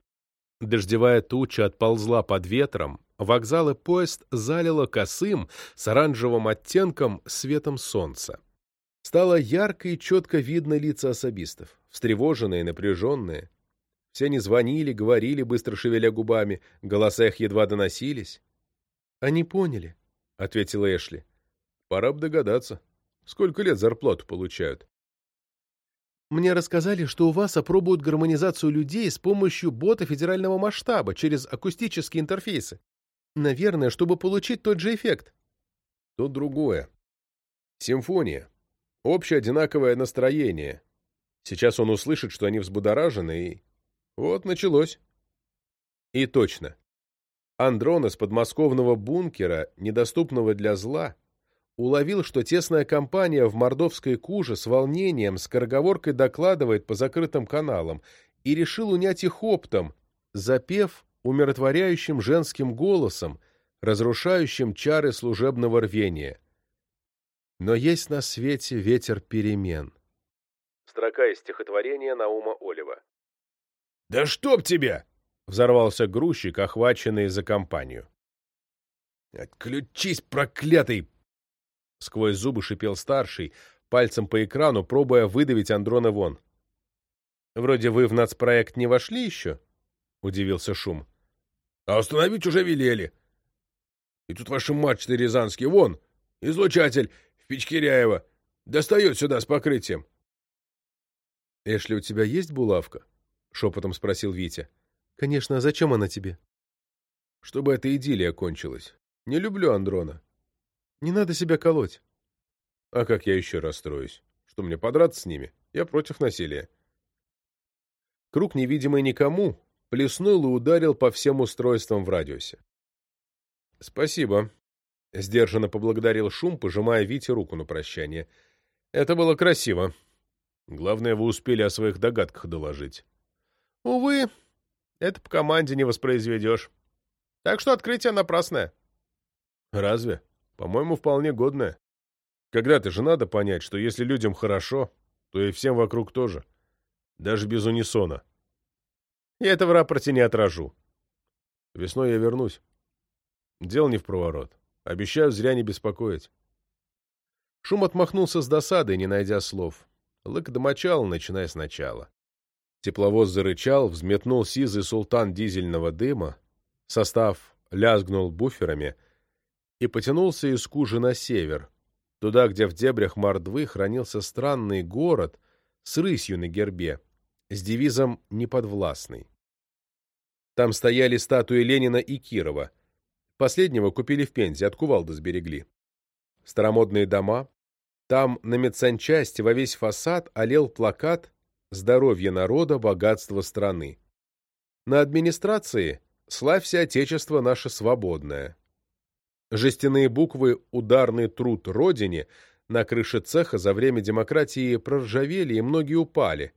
Дождевая туча отползла под ветром, вокзал и поезд залило косым с оранжевым оттенком светом солнца. Стало ярко и четко видно лица особистов, встревоженные, напряженные. Все они звонили, говорили, быстро шевеля губами, голоса их едва доносились. — Они поняли, — ответила Эшли. — Пора бы догадаться. Сколько лет зарплату получают? Мне рассказали, что у вас опробуют гармонизацию людей с помощью бота федерального масштаба через акустические интерфейсы. Наверное, чтобы получить тот же эффект. Тут другое. Симфония. Общее одинаковое настроение. Сейчас он услышит, что они взбудоражены, и... Вот началось. И точно. Андрон из подмосковного бункера, недоступного для зла, уловил, что тесная компания в мордовской куже с волнением, скороговоркой докладывает по закрытым каналам, и решил унять их оптом, запев умиротворяющим женским голосом, разрушающим чары служебного рвения. Но есть на свете ветер перемен. Строка из стихотворения Наума Олева. «Да чтоб тебя!» — взорвался грузчик, охваченный за компанию. «Отключись, проклятый!» Сквозь зубы шипел старший, пальцем по экрану, пробуя выдавить Андрона вон. «Вроде вы в нацпроект не вошли еще?» — удивился Шум. «А установить уже велели. И тут ваши мачты рязанские, вон, излучатель в Печкиряево, достает сюда с покрытием». «Эшли, у тебя есть булавка?» — шепотом спросил Витя. «Конечно, а зачем она тебе?» «Чтобы эта идиллия кончилась. Не люблю Андрона. Не надо себя колоть. А как я еще расстроюсь? Что, мне подраться с ними? Я против насилия. Круг, невидимый никому, плеснул и ударил по всем устройствам в радиусе. «Спасибо», — сдержанно поблагодарил Шум, пожимая Вите руку на прощание. «Это было красиво. Главное, вы успели о своих догадках доложить». «Увы, это по команде не воспроизведешь. Так что открытие напрасное». «Разве?» По-моему, вполне годная. Когда-то же надо понять, что если людям хорошо, то и всем вокруг тоже. Даже без унисона. Я это в рапорте не отражу. Весной я вернусь. Дел не в проворот. Обещаю зря не беспокоить. Шум отмахнулся с досадой, не найдя слов. Лык домочал, начиная сначала. Тепловоз зарычал, взметнул сизый султан дизельного дыма, состав лязгнул буферами — и потянулся из Кужи на север, туда, где в дебрях Мордвы хранился странный город с рысью на гербе, с девизом «Неподвластный». Там стояли статуи Ленина и Кирова. Последнего купили в Пензе, от кувалды сберегли. Старомодные дома. Там на медсанчасти во весь фасад олел плакат «Здоровье народа, богатство страны». На администрации «Славься, Отечество наше свободное». Жестяные буквы «Ударный труд Родине» на крыше цеха за время демократии проржавели, и многие упали.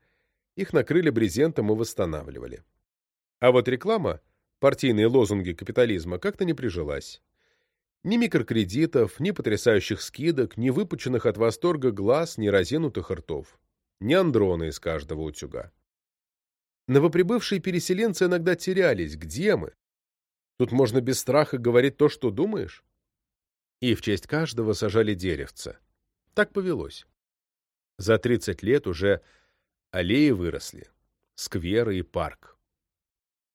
Их накрыли брезентом и восстанавливали. А вот реклама, партийные лозунги капитализма, как-то не прижилась. Ни микрокредитов, ни потрясающих скидок, ни выпученных от восторга глаз, ни разинутых ртов. Ни андроны из каждого утюга. Новоприбывшие переселенцы иногда терялись. Где мы? Тут можно без страха говорить то, что думаешь. И в честь каждого сажали деревца. Так повелось. За 30 лет уже аллеи выросли, скверы и парк.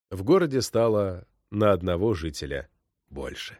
В городе стало на одного жителя больше.